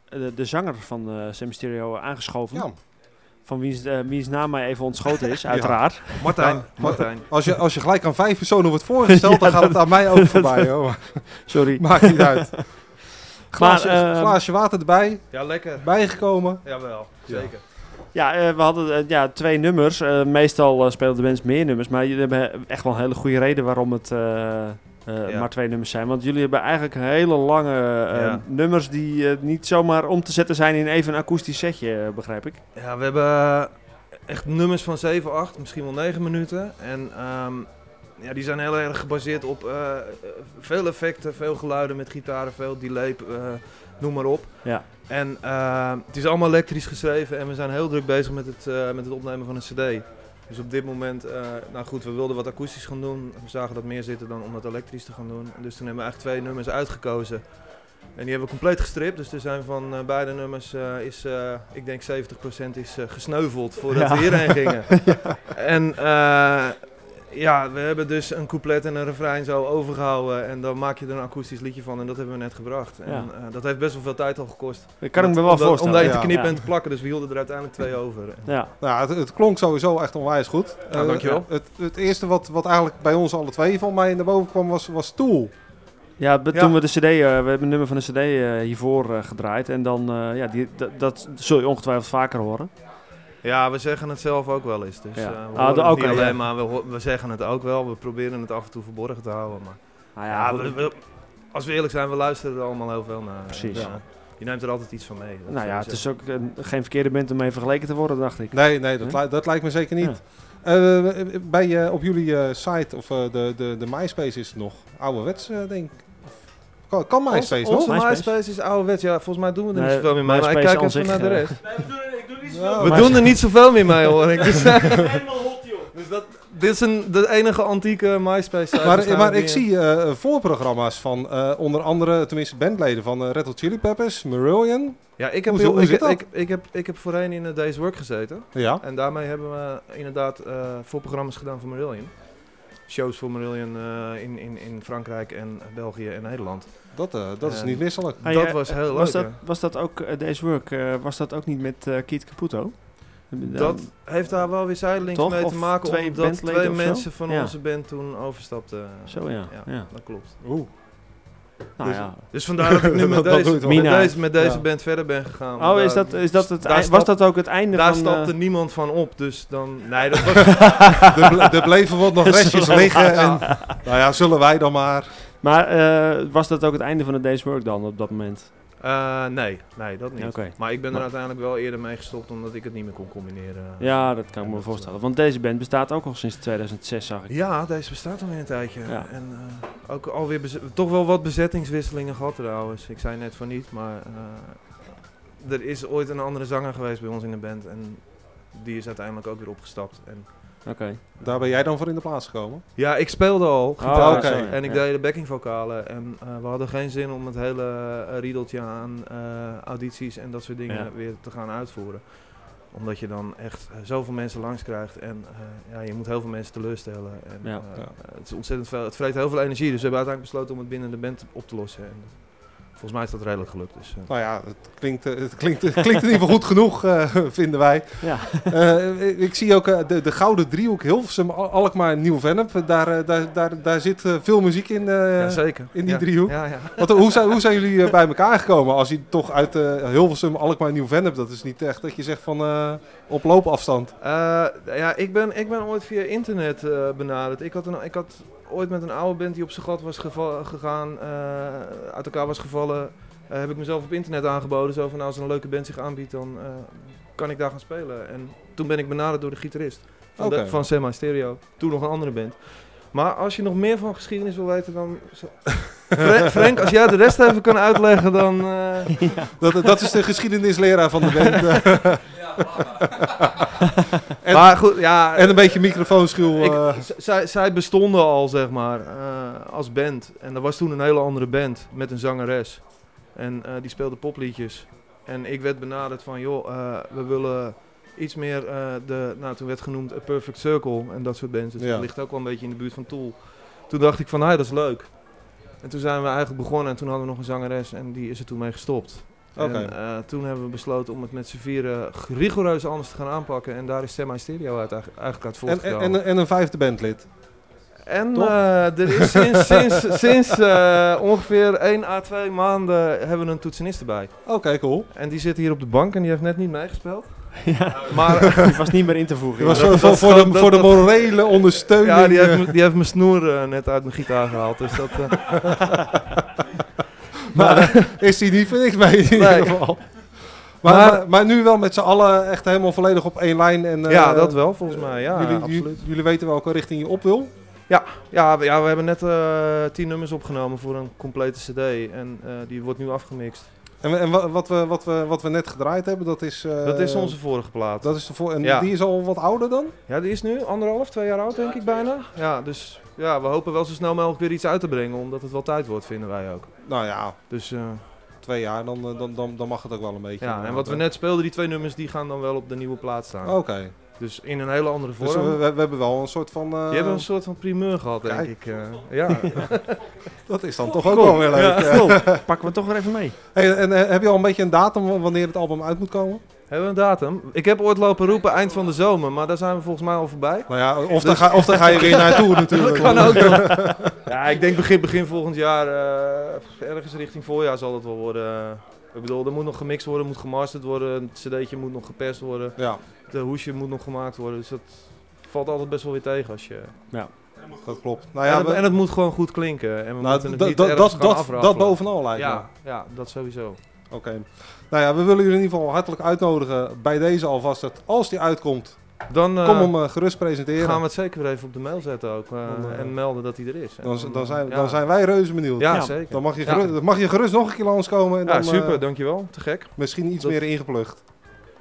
de, de zanger van uh, Sam Mysterio aangeschoven. Ja. Van wiens, eh, wiens naam mij even ontschoten is, uiteraard. Ja, maar Als je, als je gelijk aan vijf personen wordt voorgesteld, dan Ja, gaat het aan mij ook voorbij. Hoor. Sorry. Maakt niet uit. Glaasje, Maar, eh, glaasje water erbij. Ja, lekker. Bijgekomen. Jawel, Ja. zeker. Ja, eh, we hadden ja, twee nummers. Eh, meestal uh, spelen de bands meer nummers. Maar jullie hebben echt wel een hele goede reden waarom het uh, Ja. maar twee nummers zijn. Want jullie hebben eigenlijk hele lange uh, Ja. nummers die uh, niet zomaar om te zetten zijn in even een akoestisch setje, begrijp ik. Ja, we hebben eh, echt nummers van 7, 8, misschien wel 9 minuten. En ehm, ja, die zijn heel erg gebaseerd op eh, eh, veel effecten, veel geluiden met gitaren, veel delay, eh, noem maar op. Ja. En eh, het is allemaal elektrisch geschreven en we zijn heel druk bezig met het, eh, met het opnemen van een cd. Dus op dit moment, eh, nou goed, we wilden wat akoestisch gaan doen. We zagen dat meer zitten dan om dat elektrisch te gaan doen. Dus toen hebben we eigenlijk twee nummers uitgekozen. En die hebben we compleet gestript. Dus er zijn van eh, beide nummers, eh, is, ik denk 70% is gesneuveld voordat Ja. we hierheen gingen. En eh, ja, we hebben dus een couplet en een refrein zo overgehouden. En dan maak je er een akoestisch liedje van. En dat hebben we net gebracht. En Ja. eh, dat heeft best wel veel tijd al gekost. Dat kan ik Om me wel voorstellen. Om daar Ja. te knippen Ja. en te plakken. Dus we hielden er uiteindelijk twee over. Ja. Nou, het, het klonk sowieso echt onwijs goed. Ja, Eh, dankjewel. Het, het eerste wat, wat eigenlijk bij ons alle twee van mij naar boven kwam was, was Tool. Ja, toen we de CD, eh, we hebben een nummer van de CD eh, hiervoor eh, gedraaid. En dan, eh, ja, die, dat, dat zul je ongetwijfeld vaker horen. Ja, we zeggen het zelf ook wel eens. Dus Ja. eh, we Ah, alleen ja. maar, we, we zeggen het ook wel. We proberen het af en toe verborgen te houden. Maar Nou ja, ja, goed. we- we- als we eerlijk zijn, we luisteren er allemaal heel veel naar. Precies. Dus, je neemt er altijd iets van mee. dat Nou ja, het is ook eh, geen verkeerde band om mee vergeleken te worden, dacht ik. Nee, nee dat, Huh? li- dat lijkt me zeker niet. Eh, bij, op jullie site, of eh, de, de, de MySpace is het nog ouderwets, eh, denk ik. Kan, kan MySpace Onze, nog? onze MySpace? is ouderwets. Ja, volgens mij doen we er Nee, niet zoveel meer mee. Maar ik MySpace kijk aan even zich, naar de rest. We doen er niet zoveel meer mee hoor ik. Dus, dus dat, dit is een, de enige antieke MySpace. Maar, maar ik zie eh, voorprogramma's van eh, onder andere, tenminste bandleden van eh, Red Hot Chili Peppers, Marillion. Ja, ik heb, Hoe- heel, hoe ik, zit dat? ik, ik, heb, ik heb voorheen in Days Work gezeten. Ja. En daarmee hebben we inderdaad eh voorprogramma's gedaan voor Marillion. Shows voor Marillion eh, in, in, in Frankrijk en België en Nederland. Dat, eh, dat is En niet misselijk. Ah, dat ja, was eh, heel was leuk. Dat, ja. was dat ook, uh, Days Work, uh, was dat ook niet met uh, Keith Caputo? Dat heeft daar wel weer zijdelings Toch? mee te maken, twee omdat twee mensen van Ja. onze band toen overstapten. Zo, ja. Ja. dat klopt. Oeh. Nou dus, ja. dus vandaar dat ik nu met deze, met deze, met deze Ja. band verder ben gegaan. Oh, is daar- dat, is dat het daar was dat ook het einde Daar van... stapte eh, niemand van op, dus dan... Nee, dat was... er, ble- er bleven wat nog restjes liggen. En, nou ja, zullen wij dan maar. Maar eh, was dat ook het einde van de Days Work dan op dat moment? Eh, nee, nee, dat niet. Maar ik ben er Maar- uiteindelijk wel eerder mee gestopt, omdat ik het niet meer kon combineren. Ja, dat kan ik me voorstellen. Want deze band bestaat ook al sinds 2006, zag ik. Ja, deze bestaat alweer een tijdje. Ja. En eh, ook alweer toch wel wat bezettingswisselingen gehad trouwens. Ik zei net van niet, maar eh, er is ooit een andere zanger geweest bij ons in de band. En die is uiteindelijk ook weer opgestapt. En Oké. Daar ben jij dan voor in de plaats gekomen? ja, ik speelde al Oh, oké. gitaar zo, ja. en ik Ja. deed de backingvocalen. En eh, we hadden geen zin om het hele eh, riedeltje aan eh, audities en dat soort dingen Ja. weer te gaan uitvoeren. Omdat je dan echt zoveel mensen langs krijgt en eh, ja, je moet heel veel mensen teleurstellen. En, Ja. Ja. het is ontzettend veel, het vreet heel veel energie. Dus we hebben uiteindelijk besloten om het binnen de band op te lossen. En volgens mij is dat redelijk gelukt. Dus, eh, Nou ja, het klinkt, eh, het klinkt, het klinkt in ieder geval goed genoeg, eh, vinden wij. Ja. Eh, ik, ik zie ook de, de Gouden Driehoek Hilversum, Al- Alkmaar, Nieuw-Vennep. Daar, daar, daar, daar zit veel muziek in, eh, ja, zeker. in die Ja. driehoek. Ja, ja. Wat, hoe, zijn, hoe zijn jullie bij elkaar gekomen? Als je toch uit Hilversum, Alkmaar, Nieuw-Vennep, dat is niet echt dat je zegt van eh, op loopafstand. Eh, ja, ik ben, ik ben ooit via internet eh, benaderd. Ik had, een, ik had ooit met een oude band die op zijn gat was gegaan, eh, uit elkaar was gevallen, eh, heb ik mezelf op internet aangeboden. Zo van, nou, als er een leuke band zich aanbiedt, dan eh, kan ik daar gaan spelen. En toen ben ik benaderd door de gitarist van, de- Oké. van Semi Stereo. Toen nog een andere band. Maar als je nog meer van geschiedenis wil weten, dan... Frank, als jij de rest even kan uitleggen, dan... eh, Dat, dat is de geschiedenisleraar van de band. en, maar goed, ja... en een beetje microfoonschuw. Ik- eh, zij, zij bestonden al, zeg maar, eh, als band. En er was toen een hele andere band met een zangeres. En eh, die speelde popliedjes. En ik werd benaderd van, joh, eh, we willen iets meer de... Nou, toen werd genoemd A Perfect Circle en dat soort bands. Dus Ja. dat ligt ook wel een beetje in de buurt van Tool. toen dacht ik van, nou, dat is leuk. En toen zijn we eigenlijk begonnen en toen hadden we nog een zangeres en die is er toen mee gestopt. Oké. En eh, toen hebben we besloten om het met z'n vieren rigoureus anders te gaan aanpakken. En daar is Semi Stereo uit, eigenlijk uit En, en, voortgekomen. en, en een vijfde bandlid. En eh, er is sinds, sinds, sinds eh, ongeveer 1 à 2 maanden hebben we een toetsenist erbij. Oké, cool. En die zit hier op de bank en die heeft net niet meegespeeld. Ja, maar die was niet meer in te voegen. Die was voor, voor, voor de, voor de morele ondersteuning. Ja, die heeft, me- die heeft mijn snoer net uit mijn gitaar gehaald. Dus dat, eh, maar daar is hij niet voor niks mee in ieder geval. Maar, Maar- maar, maar nu wel met z'n allen echt helemaal volledig op één lijn. En, eh, Ja, dat wel, volgens mij. Ja, jullie, absoluut. jullie- weten welke richting je op wil? Ja, ja, we, ja, we hebben net eh, tien nummers opgenomen voor een complete cd. En eh, die wordt nu afgemixt. En, en wa- wat, we, wat, we, wat we net gedraaid hebben, dat is... eh, dat is onze vorige plaat. Dat is de voor, en Ja. die is al wat ouder dan? Ja, die is nu anderhalf, twee jaar oud denk ik bijna. Ja, dus ja, we hopen wel zo snel mogelijk weer iets uit te brengen, omdat het wel tijd wordt, vinden wij ook. Nou ja, Dus eh, twee jaar, dan, eh, dan, dan, dan mag het ook wel een beetje. ja, en wat we net speelden, die twee nummers, die gaan dan wel op de nieuwe plaat staan. Oké. Dus in een hele andere vorm. Dus we, we, we hebben wel een soort van... eh, Die hebben een soort van primeur gehad, denk Kijk. ik. eh, ja. dat is dan toch ook Cool. wel weer leuk. Ja. Cool. Pakken we toch weer even mee. Hey, en eh, heb je al een beetje een datum wanneer het album uit moet komen? Hebben we een datum? Ik heb ooit lopen roepen eind van de zomer, maar daar zijn we volgens mij al voorbij. Nou ja, of dan ga- of dan ga je weer naartoe natuurlijk. Dat kan ook nog. Ja, ik denk begin, begin volgend jaar, eh, ergens richting voorjaar zal het wel worden. Ik bedoel, er moet nog gemixt worden, moet gemasterd worden, het cd'tje moet nog geperst worden. Ja. De hoesje moet nog gemaakt worden, dus dat valt altijd best wel weer tegen als je... Ja. Dat klopt. Nou ja, en, het, we- en het moet gewoon goed klinken. En we Nou, moeten het dat- niet dat- dat- bovenal lijkt ja, me. Ja, dat sowieso. Oké. Nou ja, we willen jullie in ieder geval hartelijk uitnodigen bij deze alvast. Dat als die uitkomt, Dan, eh, kom hem eh, gerust presenteren. gaan we het zeker weer even op de mail zetten ook. eh, Dan, eh, en melden dat hij er is. Dan, dan, zijn, ja. dan zijn wij reuze benieuwd. Ja, zeker. Dan mag je, Ja. gerust, dan mag je gerust nog een keer langskomen. En Ja, dan, super, eh, dankjewel. Te gek. Misschien iets Dat- meer ingeplucht.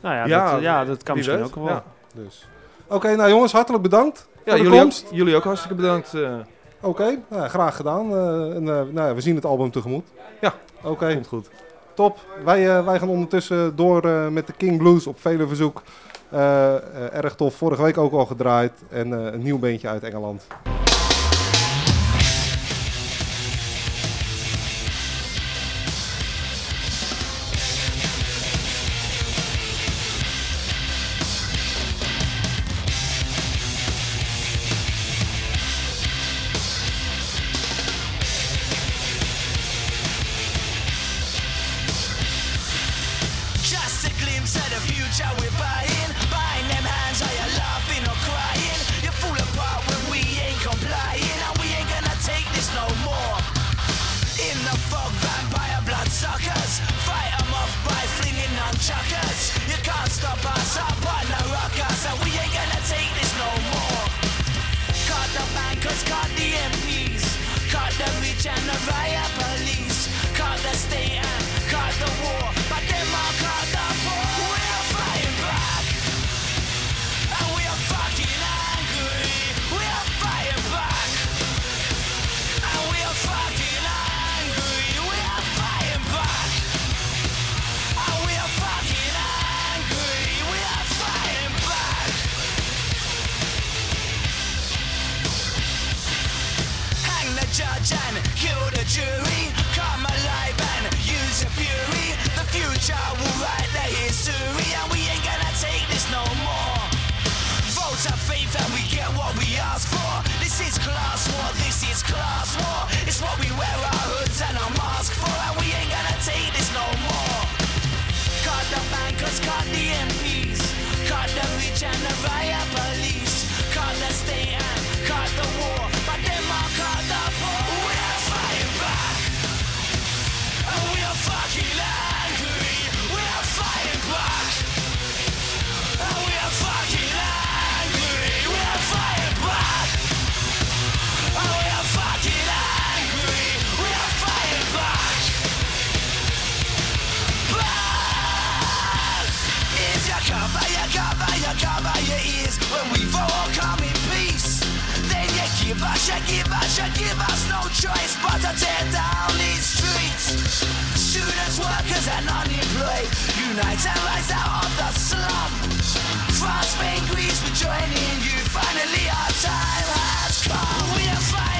Nou ja, Ja, dat, ja, dat kan misschien weet. ook wel. Ja. Dus. Oké, nou jongens, hartelijk bedankt Ja, voor de jullie ook, komst. jullie ook hartstikke bedankt. eh. Oké, nou, graag gedaan. Eh, en, eh, nou ja, we zien het album tegemoet. Ja, Oké. komt goed. Top. Wij, eh, wij gaan ondertussen door eh, met de King Blues op vele verzoek. Eh, eh, erg tof. Vorige week ook al gedraaid. En eh, een nieuw beentje uit Engeland. What we ask for. This is class war, this is class war. It's what we you give us, you give us no choice but to tear down these streets. Students, workers, and unemployed unite and rise out of the slum. France, Spain, Greece, we're joining you. Finally, our time has come. We are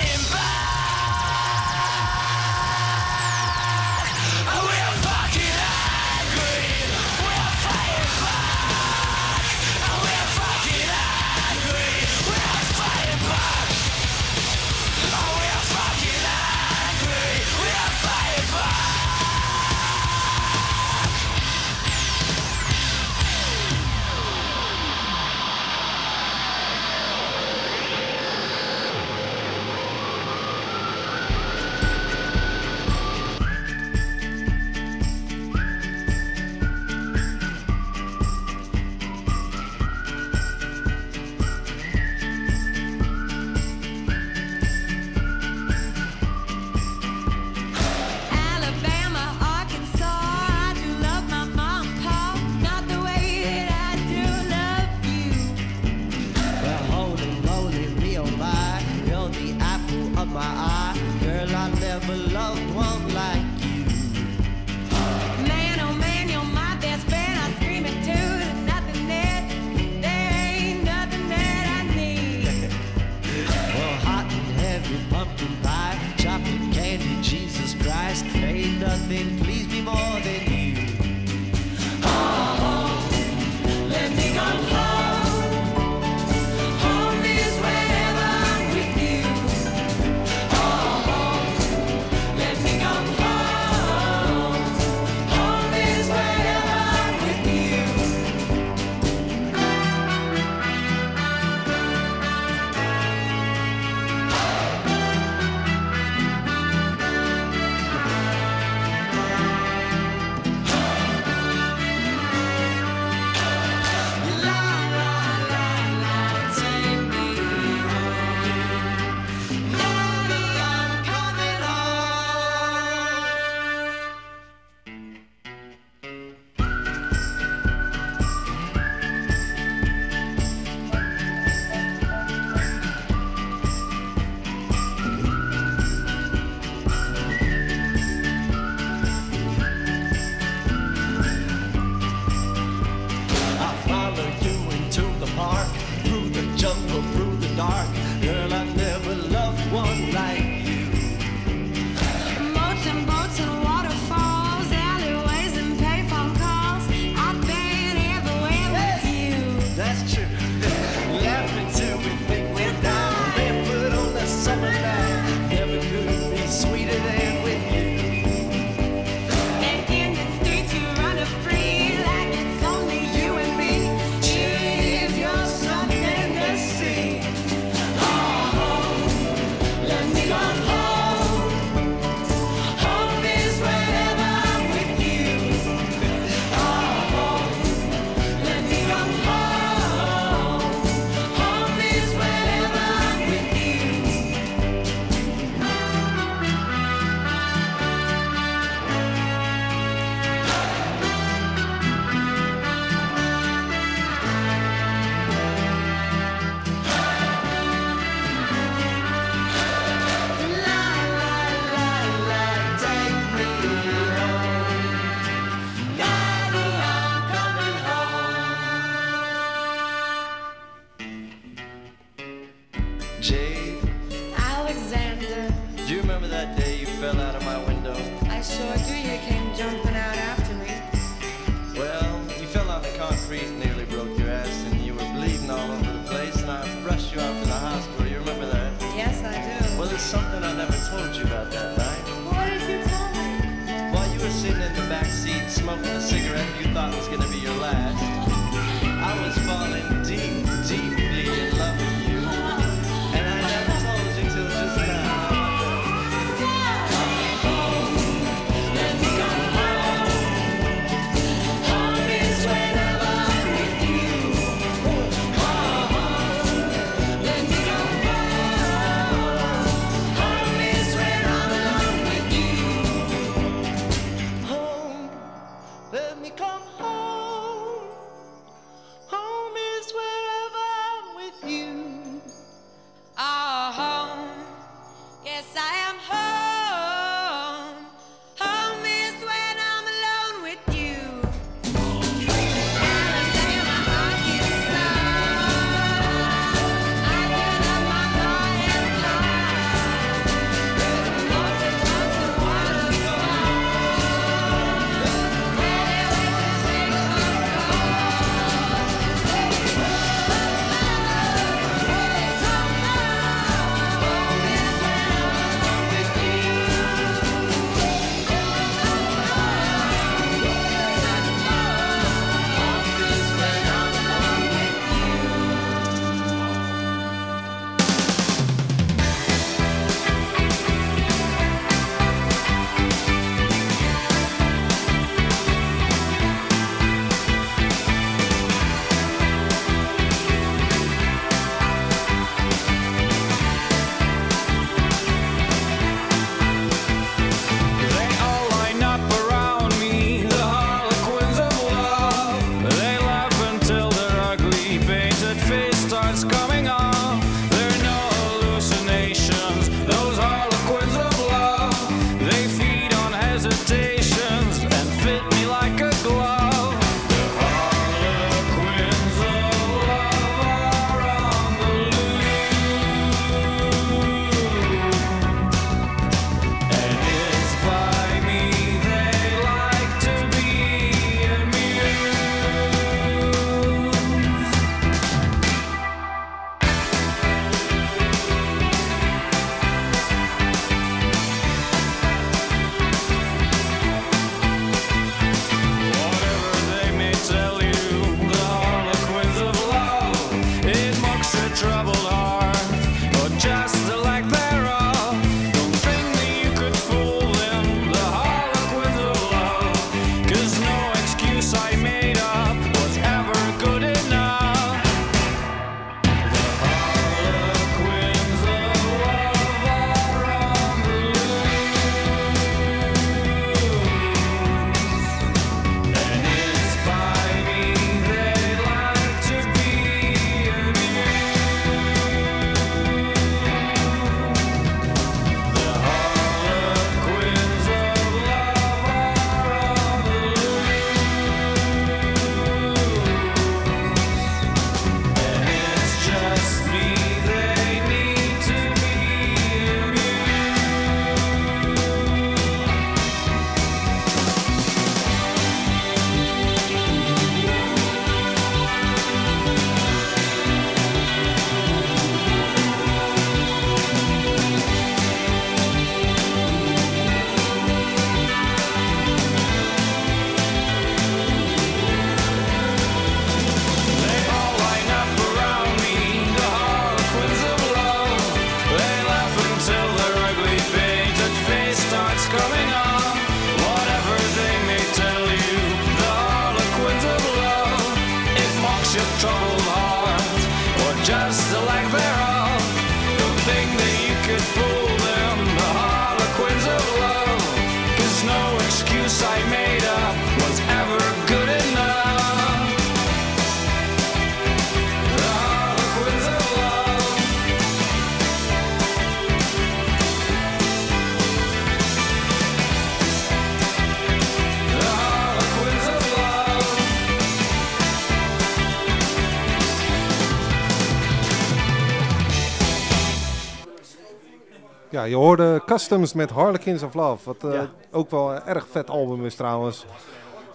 Ja, je hoorde Customs met Harlequins of Love. Wat eh, Ja. ook wel een erg vet album is trouwens.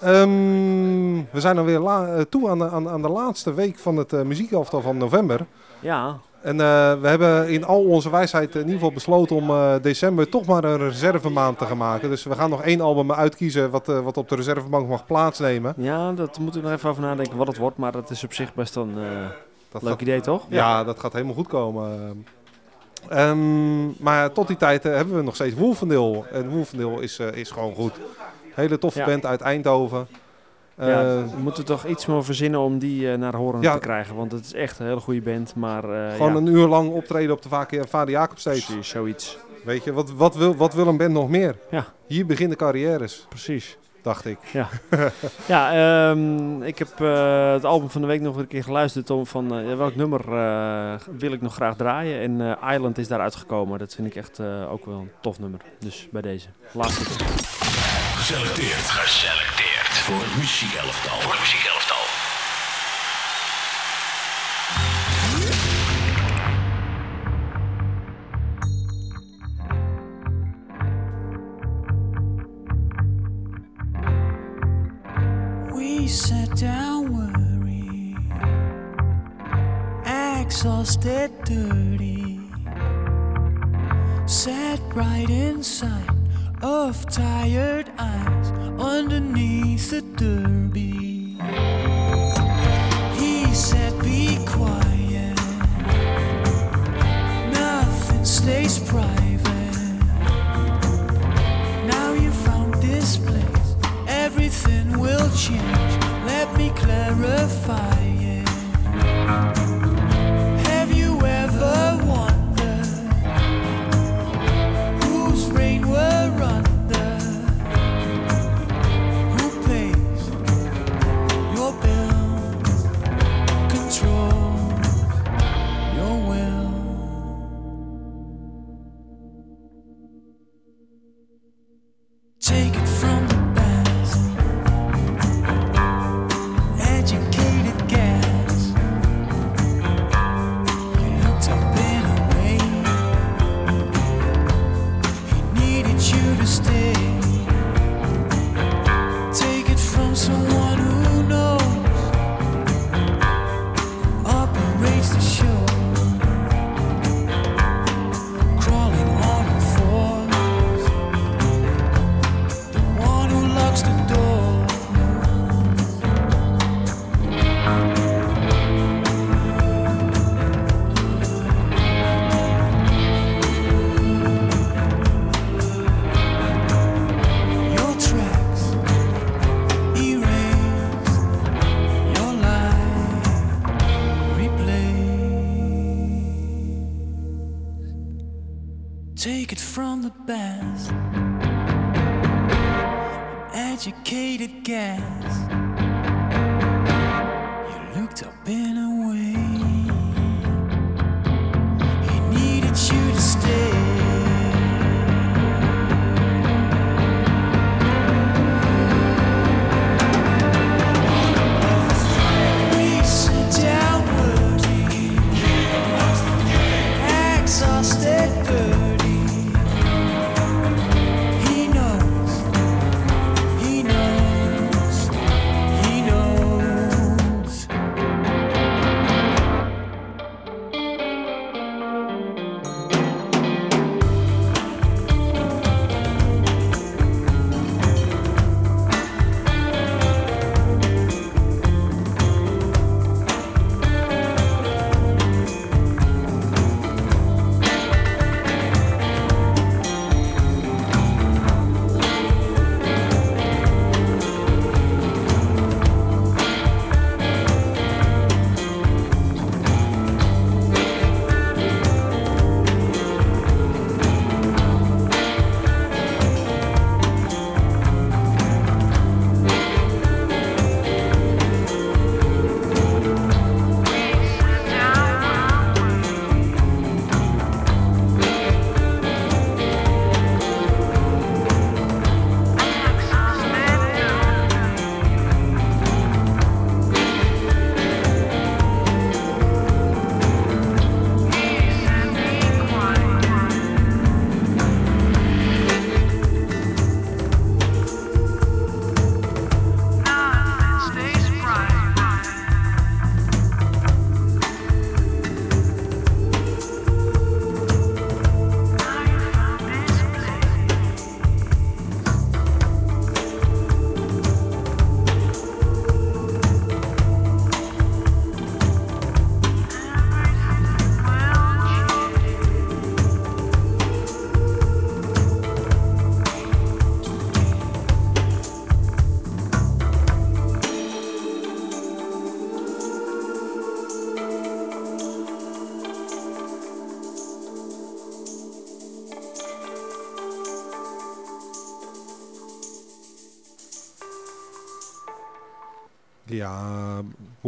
Ehm, we zijn dan weer eh, toe aan de, aan, aan de laatste week van het uh, van november. Ja. En we hebben in al onze wijsheid in ieder geval besloten om december toch maar een reservemaand te gaan maken. Dus we gaan nog één album uitkiezen wat, wat op de reservebank mag plaatsnemen. Ja, dat moeten we nog even over nadenken wat het wordt. Maar dat is op zich best een leuk gaat- idee, toch? Ja, dat gaat helemaal goed komen. Ehm, maar tot die tijd eh, hebben we nog steeds Wolfendale. En Wolfendale is, eh, is gewoon goed. Hele toffe Ja. band uit Eindhoven. Ja, Eh, we moeten toch iets meer verzinnen om die naar Horen Ja. te krijgen. Want het is echt een hele goede band. Maar, gewoon ja. een uur lang optreden op de Va- Vader Jacob stage. Precies, zoiets. Weet je, wat, wat, wil, wat wil een band nog meer? Ja. Hier beginnen carrières. Precies. Dacht ik. Ja, ja ehm, ik heb eh, het album van de week nog een keer geluisterd om van eh, welk nummer eh, wil ik nog graag draaien. En eh, Island is daaruit gekomen. Dat vind ik echt eh, ook wel een tof nummer. Dus bij deze. Laatste. Geselecteerd. Geselecteerd. Voor muziekelftal. Voor muziekelftal. We sat down worried, exhausted, dirty. Sat right inside of tired eyes underneath the derby. He said, Be quiet, nothing stays private. Now you found this place, everything will change. Me clarify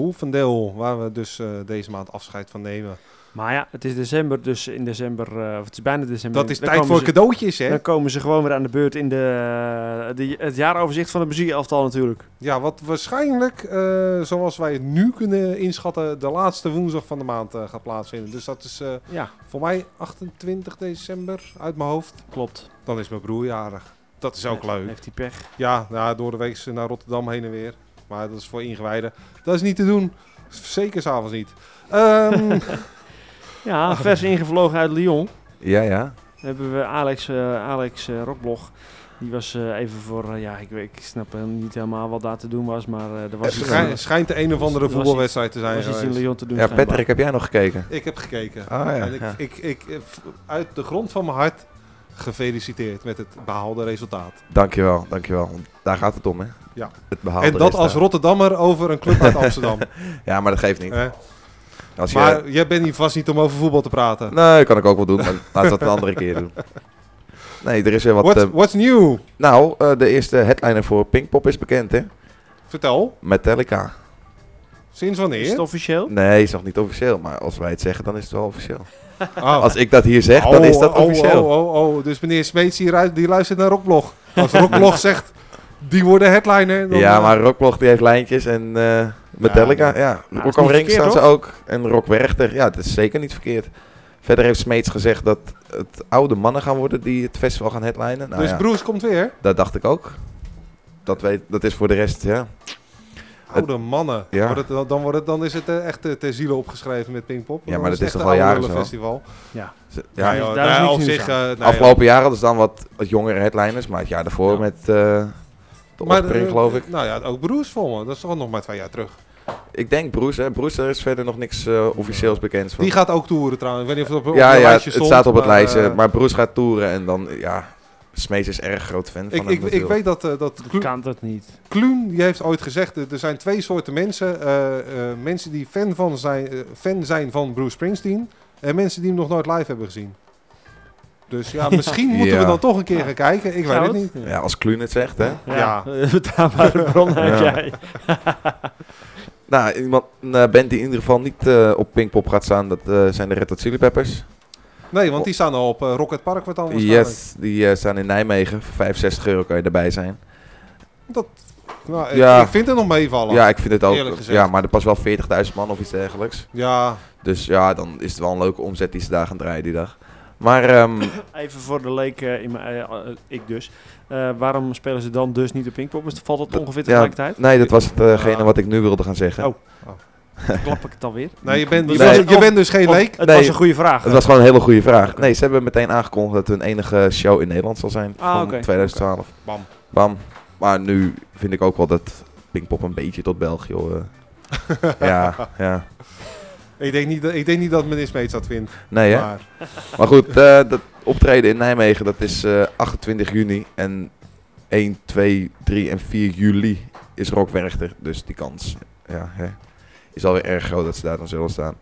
Hoevendeel, waar we dus eh, deze maand afscheid van nemen. Maar ja, het is december, dus in december, eh, of het is bijna december. Dat is tijd voor cadeautjes, hè? Dan komen ze gewoon weer aan de beurt in de, de, het jaaroverzicht van het muziekelftal natuurlijk. Ja, wat waarschijnlijk, eh, zoals wij het nu kunnen inschatten, de laatste woensdag van de maand eh, gaat plaatsvinden. Dus dat is eh, Ja. voor mij 28 december uit mijn hoofd. Klopt. Dan is mijn broer jarig. Dat is ook Ja, leuk. heeft hij pech. Ja, nou, door de week naar Rotterdam heen en weer. Maar dat is voor ingewijden. Dat is niet te doen. Zeker s'avonds niet. Ehm, Ja, vers ingevlogen uit Lyon. Ja, ja. Dan hebben we Alex, eh, Alex eh, Rockblog. Die was eh, even voor, ja, ik, weet- ik snap hem niet helemaal wat daar te doen was, maar eh, er was Het schijnt- schijnt de een of andere er was voetbalwedstrijd iets- te zijn was iets in. Lyon te doen. Ja, schijnbaar. Patrick, heb jij nog gekeken? Ik heb gekeken. Ah, ja, en ik, ja. Ik, ik, uit de grond van mijn hart gefeliciteerd met het behaalde resultaat. Dankjewel, dankjewel. Daar gaat het om, hè? Ja. Het behaalde En dat als. Rotterdammer over een club uit Amsterdam. ja, maar dat geeft niet. Hè? Als je- Maar jij bent hier vast niet om over voetbal te praten. Nee, kan ik ook wel doen, maar laten we dat een andere keer doen. Nee, er is weer wat... What's- eh, what's new? Nou, eh, de eerste headliner voor Pinkpop is bekend, hè? Vertel. Metallica. Sinds wanneer? Is het officieel? Nee, is nog niet officieel, maar als wij het zeggen, dan is het wel officieel. Oh. Als ik dat hier zeg, dan is dat oh, officieel. Oh, oh, oh, Dus meneer Smeets die, die luistert naar Rockblog. Als Rockblog zegt, die worden headliner. Dan, ja, eh, maar Rockblog die heeft lijntjes en eh, Metallica, ja. Nou, dat Rock is am niet Ring verkeerd, staan ze ook. En Rock Werchter, ja, dat is zeker niet verkeerd. Verder heeft Smeets gezegd dat het oude mannen gaan worden die het festival gaan headlinen. Nou, dus ja, Bruce komt weer. Dat dacht ik ook. Dat, weet, dat is voor de rest, ja. Oude mannen. Ja. Wordt het, dan- dan, wordt het, dan is het eh, echt eh, ter ziele opgeschreven met Pinkpop. Ja, maar het dat is echt toch een al oude jaren zo? festival. Ja. Ja, daar is nou, op zich... eh, nou. Afgelopen jaar hadden ze dan wat, wat jongere headliners, maar het jaar daarvoor met eh de Maar, Offspring, geloof ik. Nou ja, ook Bruce voor me. Dat is toch nog maar twee jaar terug. Ik denk Bruce, hè. Bruce, er is verder nog niks eh, officieels bekend van. Die gaat ook toeren trouwens. Ik weet niet of het op, op ja, ja, lijstje het stond. staat op het lijstje. maar Bruce gaat toeren en dan, ja, Smees is erg groot fan van ik, hem ik, ik weet dat, eh, dat Klu- Kan dat niet. Kluun die heeft ooit gezegd, eh, er zijn twee soorten mensen. eh, eh, mensen die fan, van zijn, fan zijn van Bruce Springsteen en mensen die hem nog nooit live hebben gezien. Dus ja, misschien moeten we Ja. dan toch een keer gaan kijken. Ik weet Zou het het? niet. Ja, als Kluun het zegt, hè. Ja. Ja, betaalbare bron heb jij. Nou, iemand, een band die in ieder geval niet eh, op Pinkpop gaat staan, dat eh, zijn de Red Hot Chili Peppers. Nee, want die staan al op eh, Rocket Park wat dan waarschijnlijk. Yes, die eh, staan in Nijmegen. Voor 65 euro kan je erbij zijn. Dat, nou, ik- Ja. ik vind het nog meevallen. Ja, ik vind het ook. Ja, maar er pas wel 40.000 man of iets dergelijks. Ja. Dus ja, dan is het wel een leuke omzet die ze daar gaan draaien die dag. Maar ehm, Even voor de leek, eh, in mijn, eh, eh, ik dus. Eh, waarom spelen ze dan dus niet op Pinkpop? Is- Valt dat ongeveer ja, tegelijkertijd? nee, dat was hetgene wat ik nu wilde gaan zeggen. Oh. Klap ik het alweer? Nee, je bent, je, Nee. je bent dus geen leek. Het Nee, was een goede vraag. Het was gewoon een hele goede vraag. Nee, ze hebben meteen aangekondigd dat hun enige show in Nederland zal zijn Ah, van oké. 2012. Bam. Bam. Maar nu vind ik ook wel dat Pinkpop een beetje tot België. hoor. ja, ja. Ik denk, niet, dat- ik denk niet dat meneer Smeets dat vindt. Nee, hè? Maar, Maar goed, eh, dat optreden in Nijmegen, dat is eh, 28 juni. En 1, 2, 3 en 4 juli is Rock Werchter. Dus die kans ja, hè, is alweer erg groot dat ze daar dan zullen staan.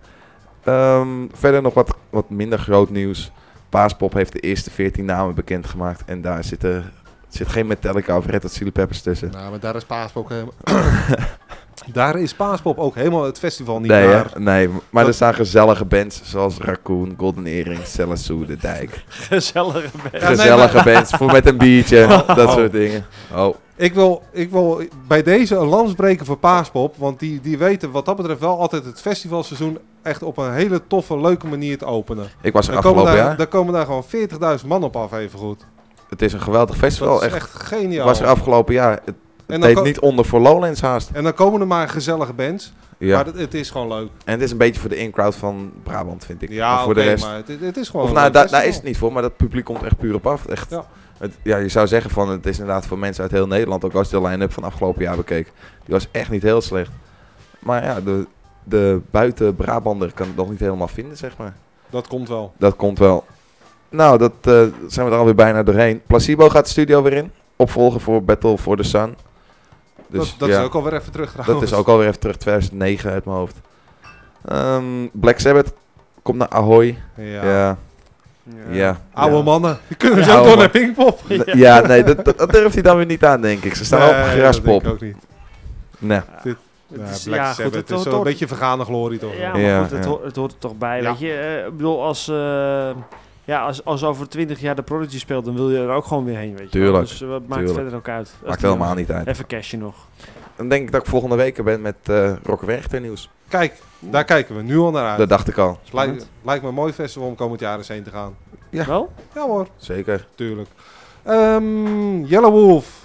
Ehm, verder nog wat, wat minder groot nieuws. Paaspop heeft de eerste 14 namen bekendgemaakt. En daar zit, er, zit geen Metallica of Red Hot Chili Peppers tussen. nou, maar daar is Paaspop helemaal... daar is Paaspop ook helemaal het festival niet Nee, naar. nee, maar Dat- er staan gezellige bands zoals Raccoon, Golden Earring, Celassou, De Dijk. Gezellige band. Ja, nee, Gezellige bands voor met een biertje, dat Oh. soort dingen. Oh, Ik wil, ik wil bij deze een lans breken voor Paaspop. Want die, die weten wat dat betreft wel altijd het festivalseizoen echt op een hele toffe, leuke manier te openen. ik was er Dan afgelopen daar, jaar. dan komen daar gewoon 40.000 man op af, even goed. Het is een geweldig festival. Dat is echt, echt geniaal. was er afgelopen jaar. Het, deed niet onder voor Lowlands haast. En dan komen er maar gezellige bands. Ja. Maar het, het is gewoon leuk. En het is een beetje voor de in-crowd van Brabant, vind ik. Ja, Maar voor oké, de rest. maar het, het is gewoon Of nou, leuk daar, daar is het niet voor, maar dat publiek komt echt puur op af. Echt, Ja. Het, ja, je zou zeggen van het is inderdaad voor mensen uit heel Nederland. Ook als je de line-up van afgelopen jaar bekeek. Die was echt niet heel slecht. Maar ja, de, de buiten Brabander kan het nog niet helemaal vinden, zeg maar. Dat komt wel. Dat komt wel. Nou, dat eh, zijn we er alweer bijna doorheen. Placebo gaat de studio weer in. Opvolger voor Battle for the Sun. Dus, dat dat ja, is ook alweer even terug Dat is ook alweer even terug, 2009 uit mijn hoofd. Ehm, Black Sabbath komt naar Ahoy. Ja. Ja. Ja. Oude Ja. mannen. Die kunnen Ja, zo door naar Pinkpop. Ja, nee, dat, dat, dat durft hij dan weer niet aan, denk ik. Ze staan Nee, op een dat graspop. denk ik ook niet. Nee. Dit, Ja, Het is- Black ja, Sabbath goed, is wel een beetje vergane glorie toch? Ja, maar Ja, goed, het, ja. ho- het hoort er toch bij, Ja. weet je. Eh, ik bedoel, als, eh, ja, als, als over 20 jaar de Prodigy speelt, dan wil je er ook gewoon weer heen, weet je. Tuurlijk, Dus eh, wat maakt tuurlijk. verder ook uit? Maakt helemaal niet uit. Even cashje nog. Dan denk ik dat ik volgende week er ben met eh Rock Werchter nieuws. Kijk, daar kijken we nu al naar uit. Dat dacht ik al. Dus lijkt, lijkt me een mooi festival om komend jaar eens heen te gaan. Ja. Wel? Ja hoor, Zeker. tuurlijk. Ehm Yellow Wolf.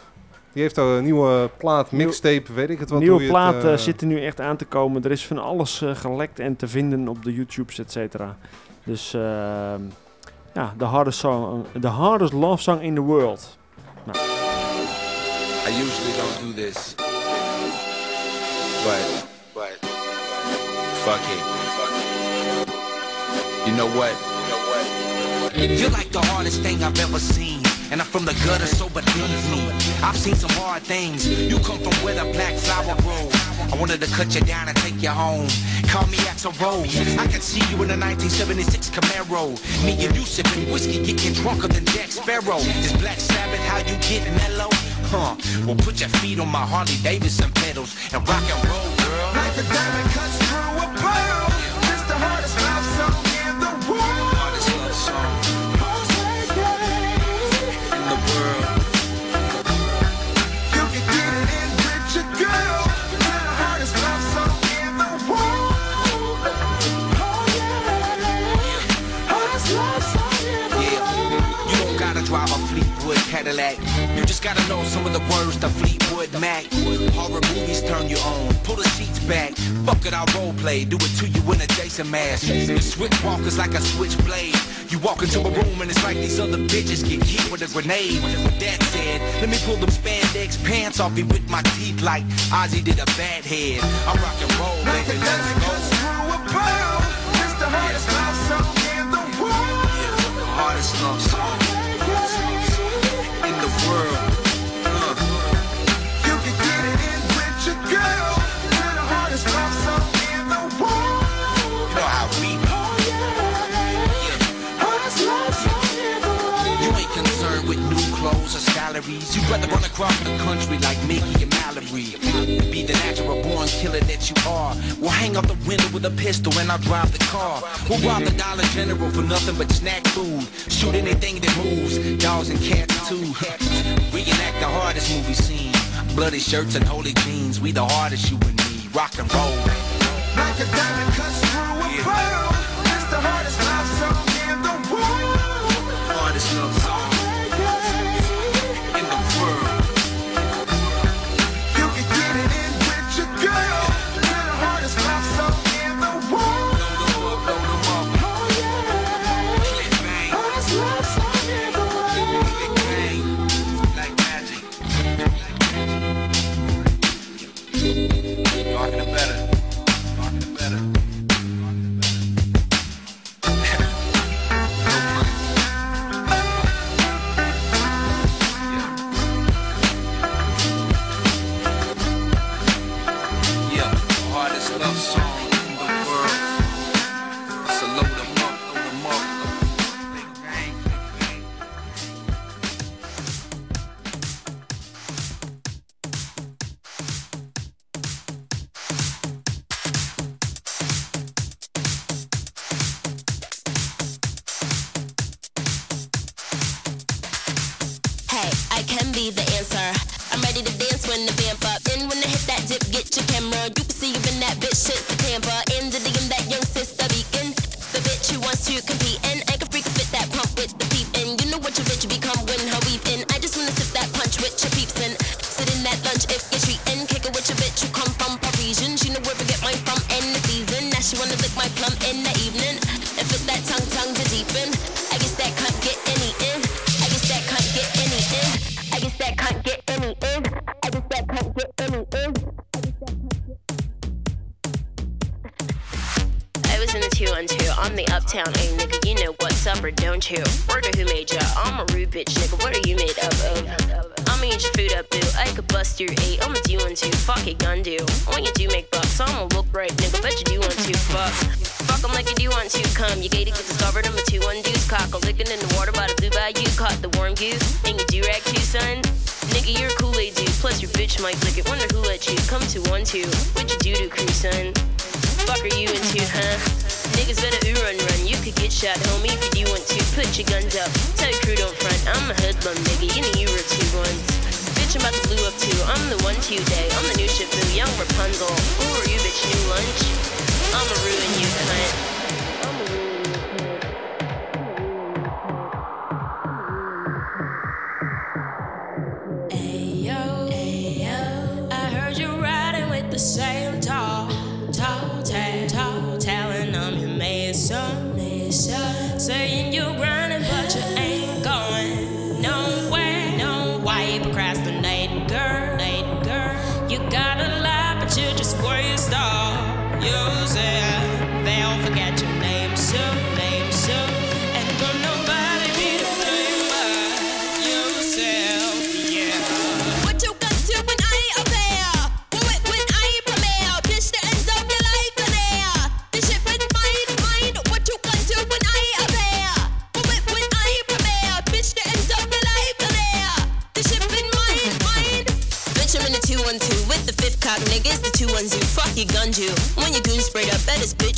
Die heeft een nieuwe plaat, mixtape, weet ik het wat. Nieuwe hoe je het, platen eh, zitten nu echt aan te komen. Er is van alles eh, gelekt en te vinden op de YouTubes, et cetera. Dus ehm, ja, the hardest, song, the hardest love song in the world. Nou, I usually don't do this. But, but, fuck it. You know what? You're like the hardest thing I've ever seen. And I'm from the gutter, so believe me. I've seen some hard things. You come from where the black flower grows. I wanted to cut you down and take you home. Call me at Axel Rose. I can see you in a 1976 Camaro. Me and you sipping whiskey, getting drunker than Jack Sparrow. This Black Sabbath how you get mellow? Huh? Well, put your feet on my Harley Davidson pedals and rock and roll, girl. Like a diamond cuts through a pearl. It's the hardest love song in the world. Hardest love song in the world. You can get it in with your girl. The hardest love song in the world. Oh yeah, hardest love song in the world. You don't gotta drive a Fleetwood Cadillac. Gotta know some of the words to Fleetwood Mac. Horror movies turn you on. Pull the sheets back. Fuck it, I'll role play. Do it to you in a Jason mask. The switchwalker's like a switchblade. You walk into a room and it's like these other bitches get hit with a grenade. With that said, let me pull them spandex pants off me with my teeth like Ozzy did a bad head. I'm rock and roll, baby. Let's go. You'd rather run across the country like Mickey and Mallory. Be the natural born killer that you are. We'll hang out the window with a pistol and I'll drive the car. We'll rob the Dollar General for nothing but snack food. Shoot anything that moves, dogs and cats too. Reenact the hardest movie scene. Bloody shirts and holy jeans. We the hardest, you and me. Rock and roll. Like a diamond cuts through a pearl. It's the hardest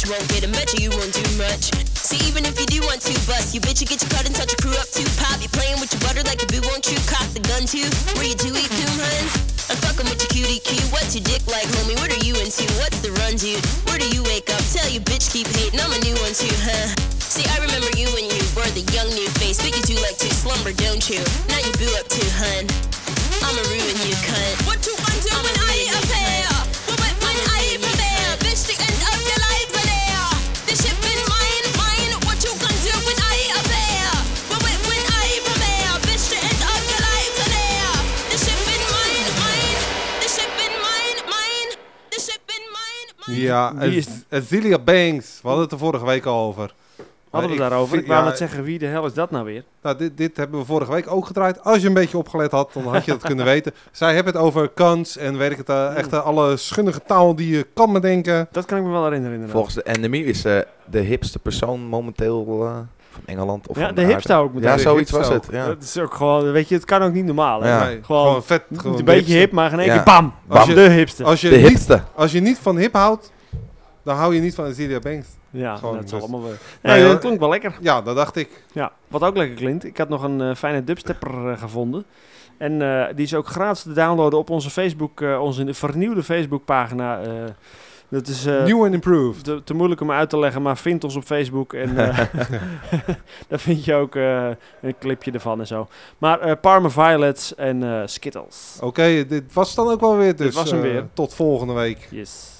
bitch won't get him. Bet you, you won't do much. See, even if you do want to bust, you bitch, you get your cut and touch Ja, Wie is Azealia Banks. We hadden het er vorige week al over. Hadden we het daarover? Ik wou ja, net zeggen, wie de hel is dat nou weer? Nou, dit, dit hebben we vorige week ook gedraaid. Als je een beetje opgelet had, dan had je dat kunnen weten. Zij hebben het over kans en weet ik het, eh, echt eh, alle schunnige taal die je kan bedenken. Dat kan ik me wel herinneren inderdaad. Volgens de Enemy is ze de hipste persoon momenteel eh, van Engeland. Of ja, van de aarde. hipster ook meteen. Ja, De zoiets was het. Ja. Dat is ook gewoon, weet je, het kan ook niet normaal. hè? Ja. Nee, Gewoon, gewoon, vet. Gewoon een de beetje hipster. hip, maar in één Ja. keer bam. Als bam, je- de hipste. Als je, De niet, hipste. als je niet van hip houdt, dan hou je niet van Azealia Banks. Ja, Gewoon dat is dus- allemaal weer. Nee, Nee, dat klonk wel lekker. Ja, dat dacht ik. Ja, wat ook lekker klinkt. Ik had nog een eh, fijne dubstepper eh, gevonden. En eh, die is ook gratis te downloaden op onze Facebook, onze vernieuwde Facebookpagina. dat is New and improved. te, te moeilijk om uit te leggen, maar vind ons op Facebook. En daar vind je ook een clipje ervan en zo. Maar Parma Violets en Skittles. Oké, dit was dan ook wel weer. Dus, was hem weer. tot volgende week. Yes.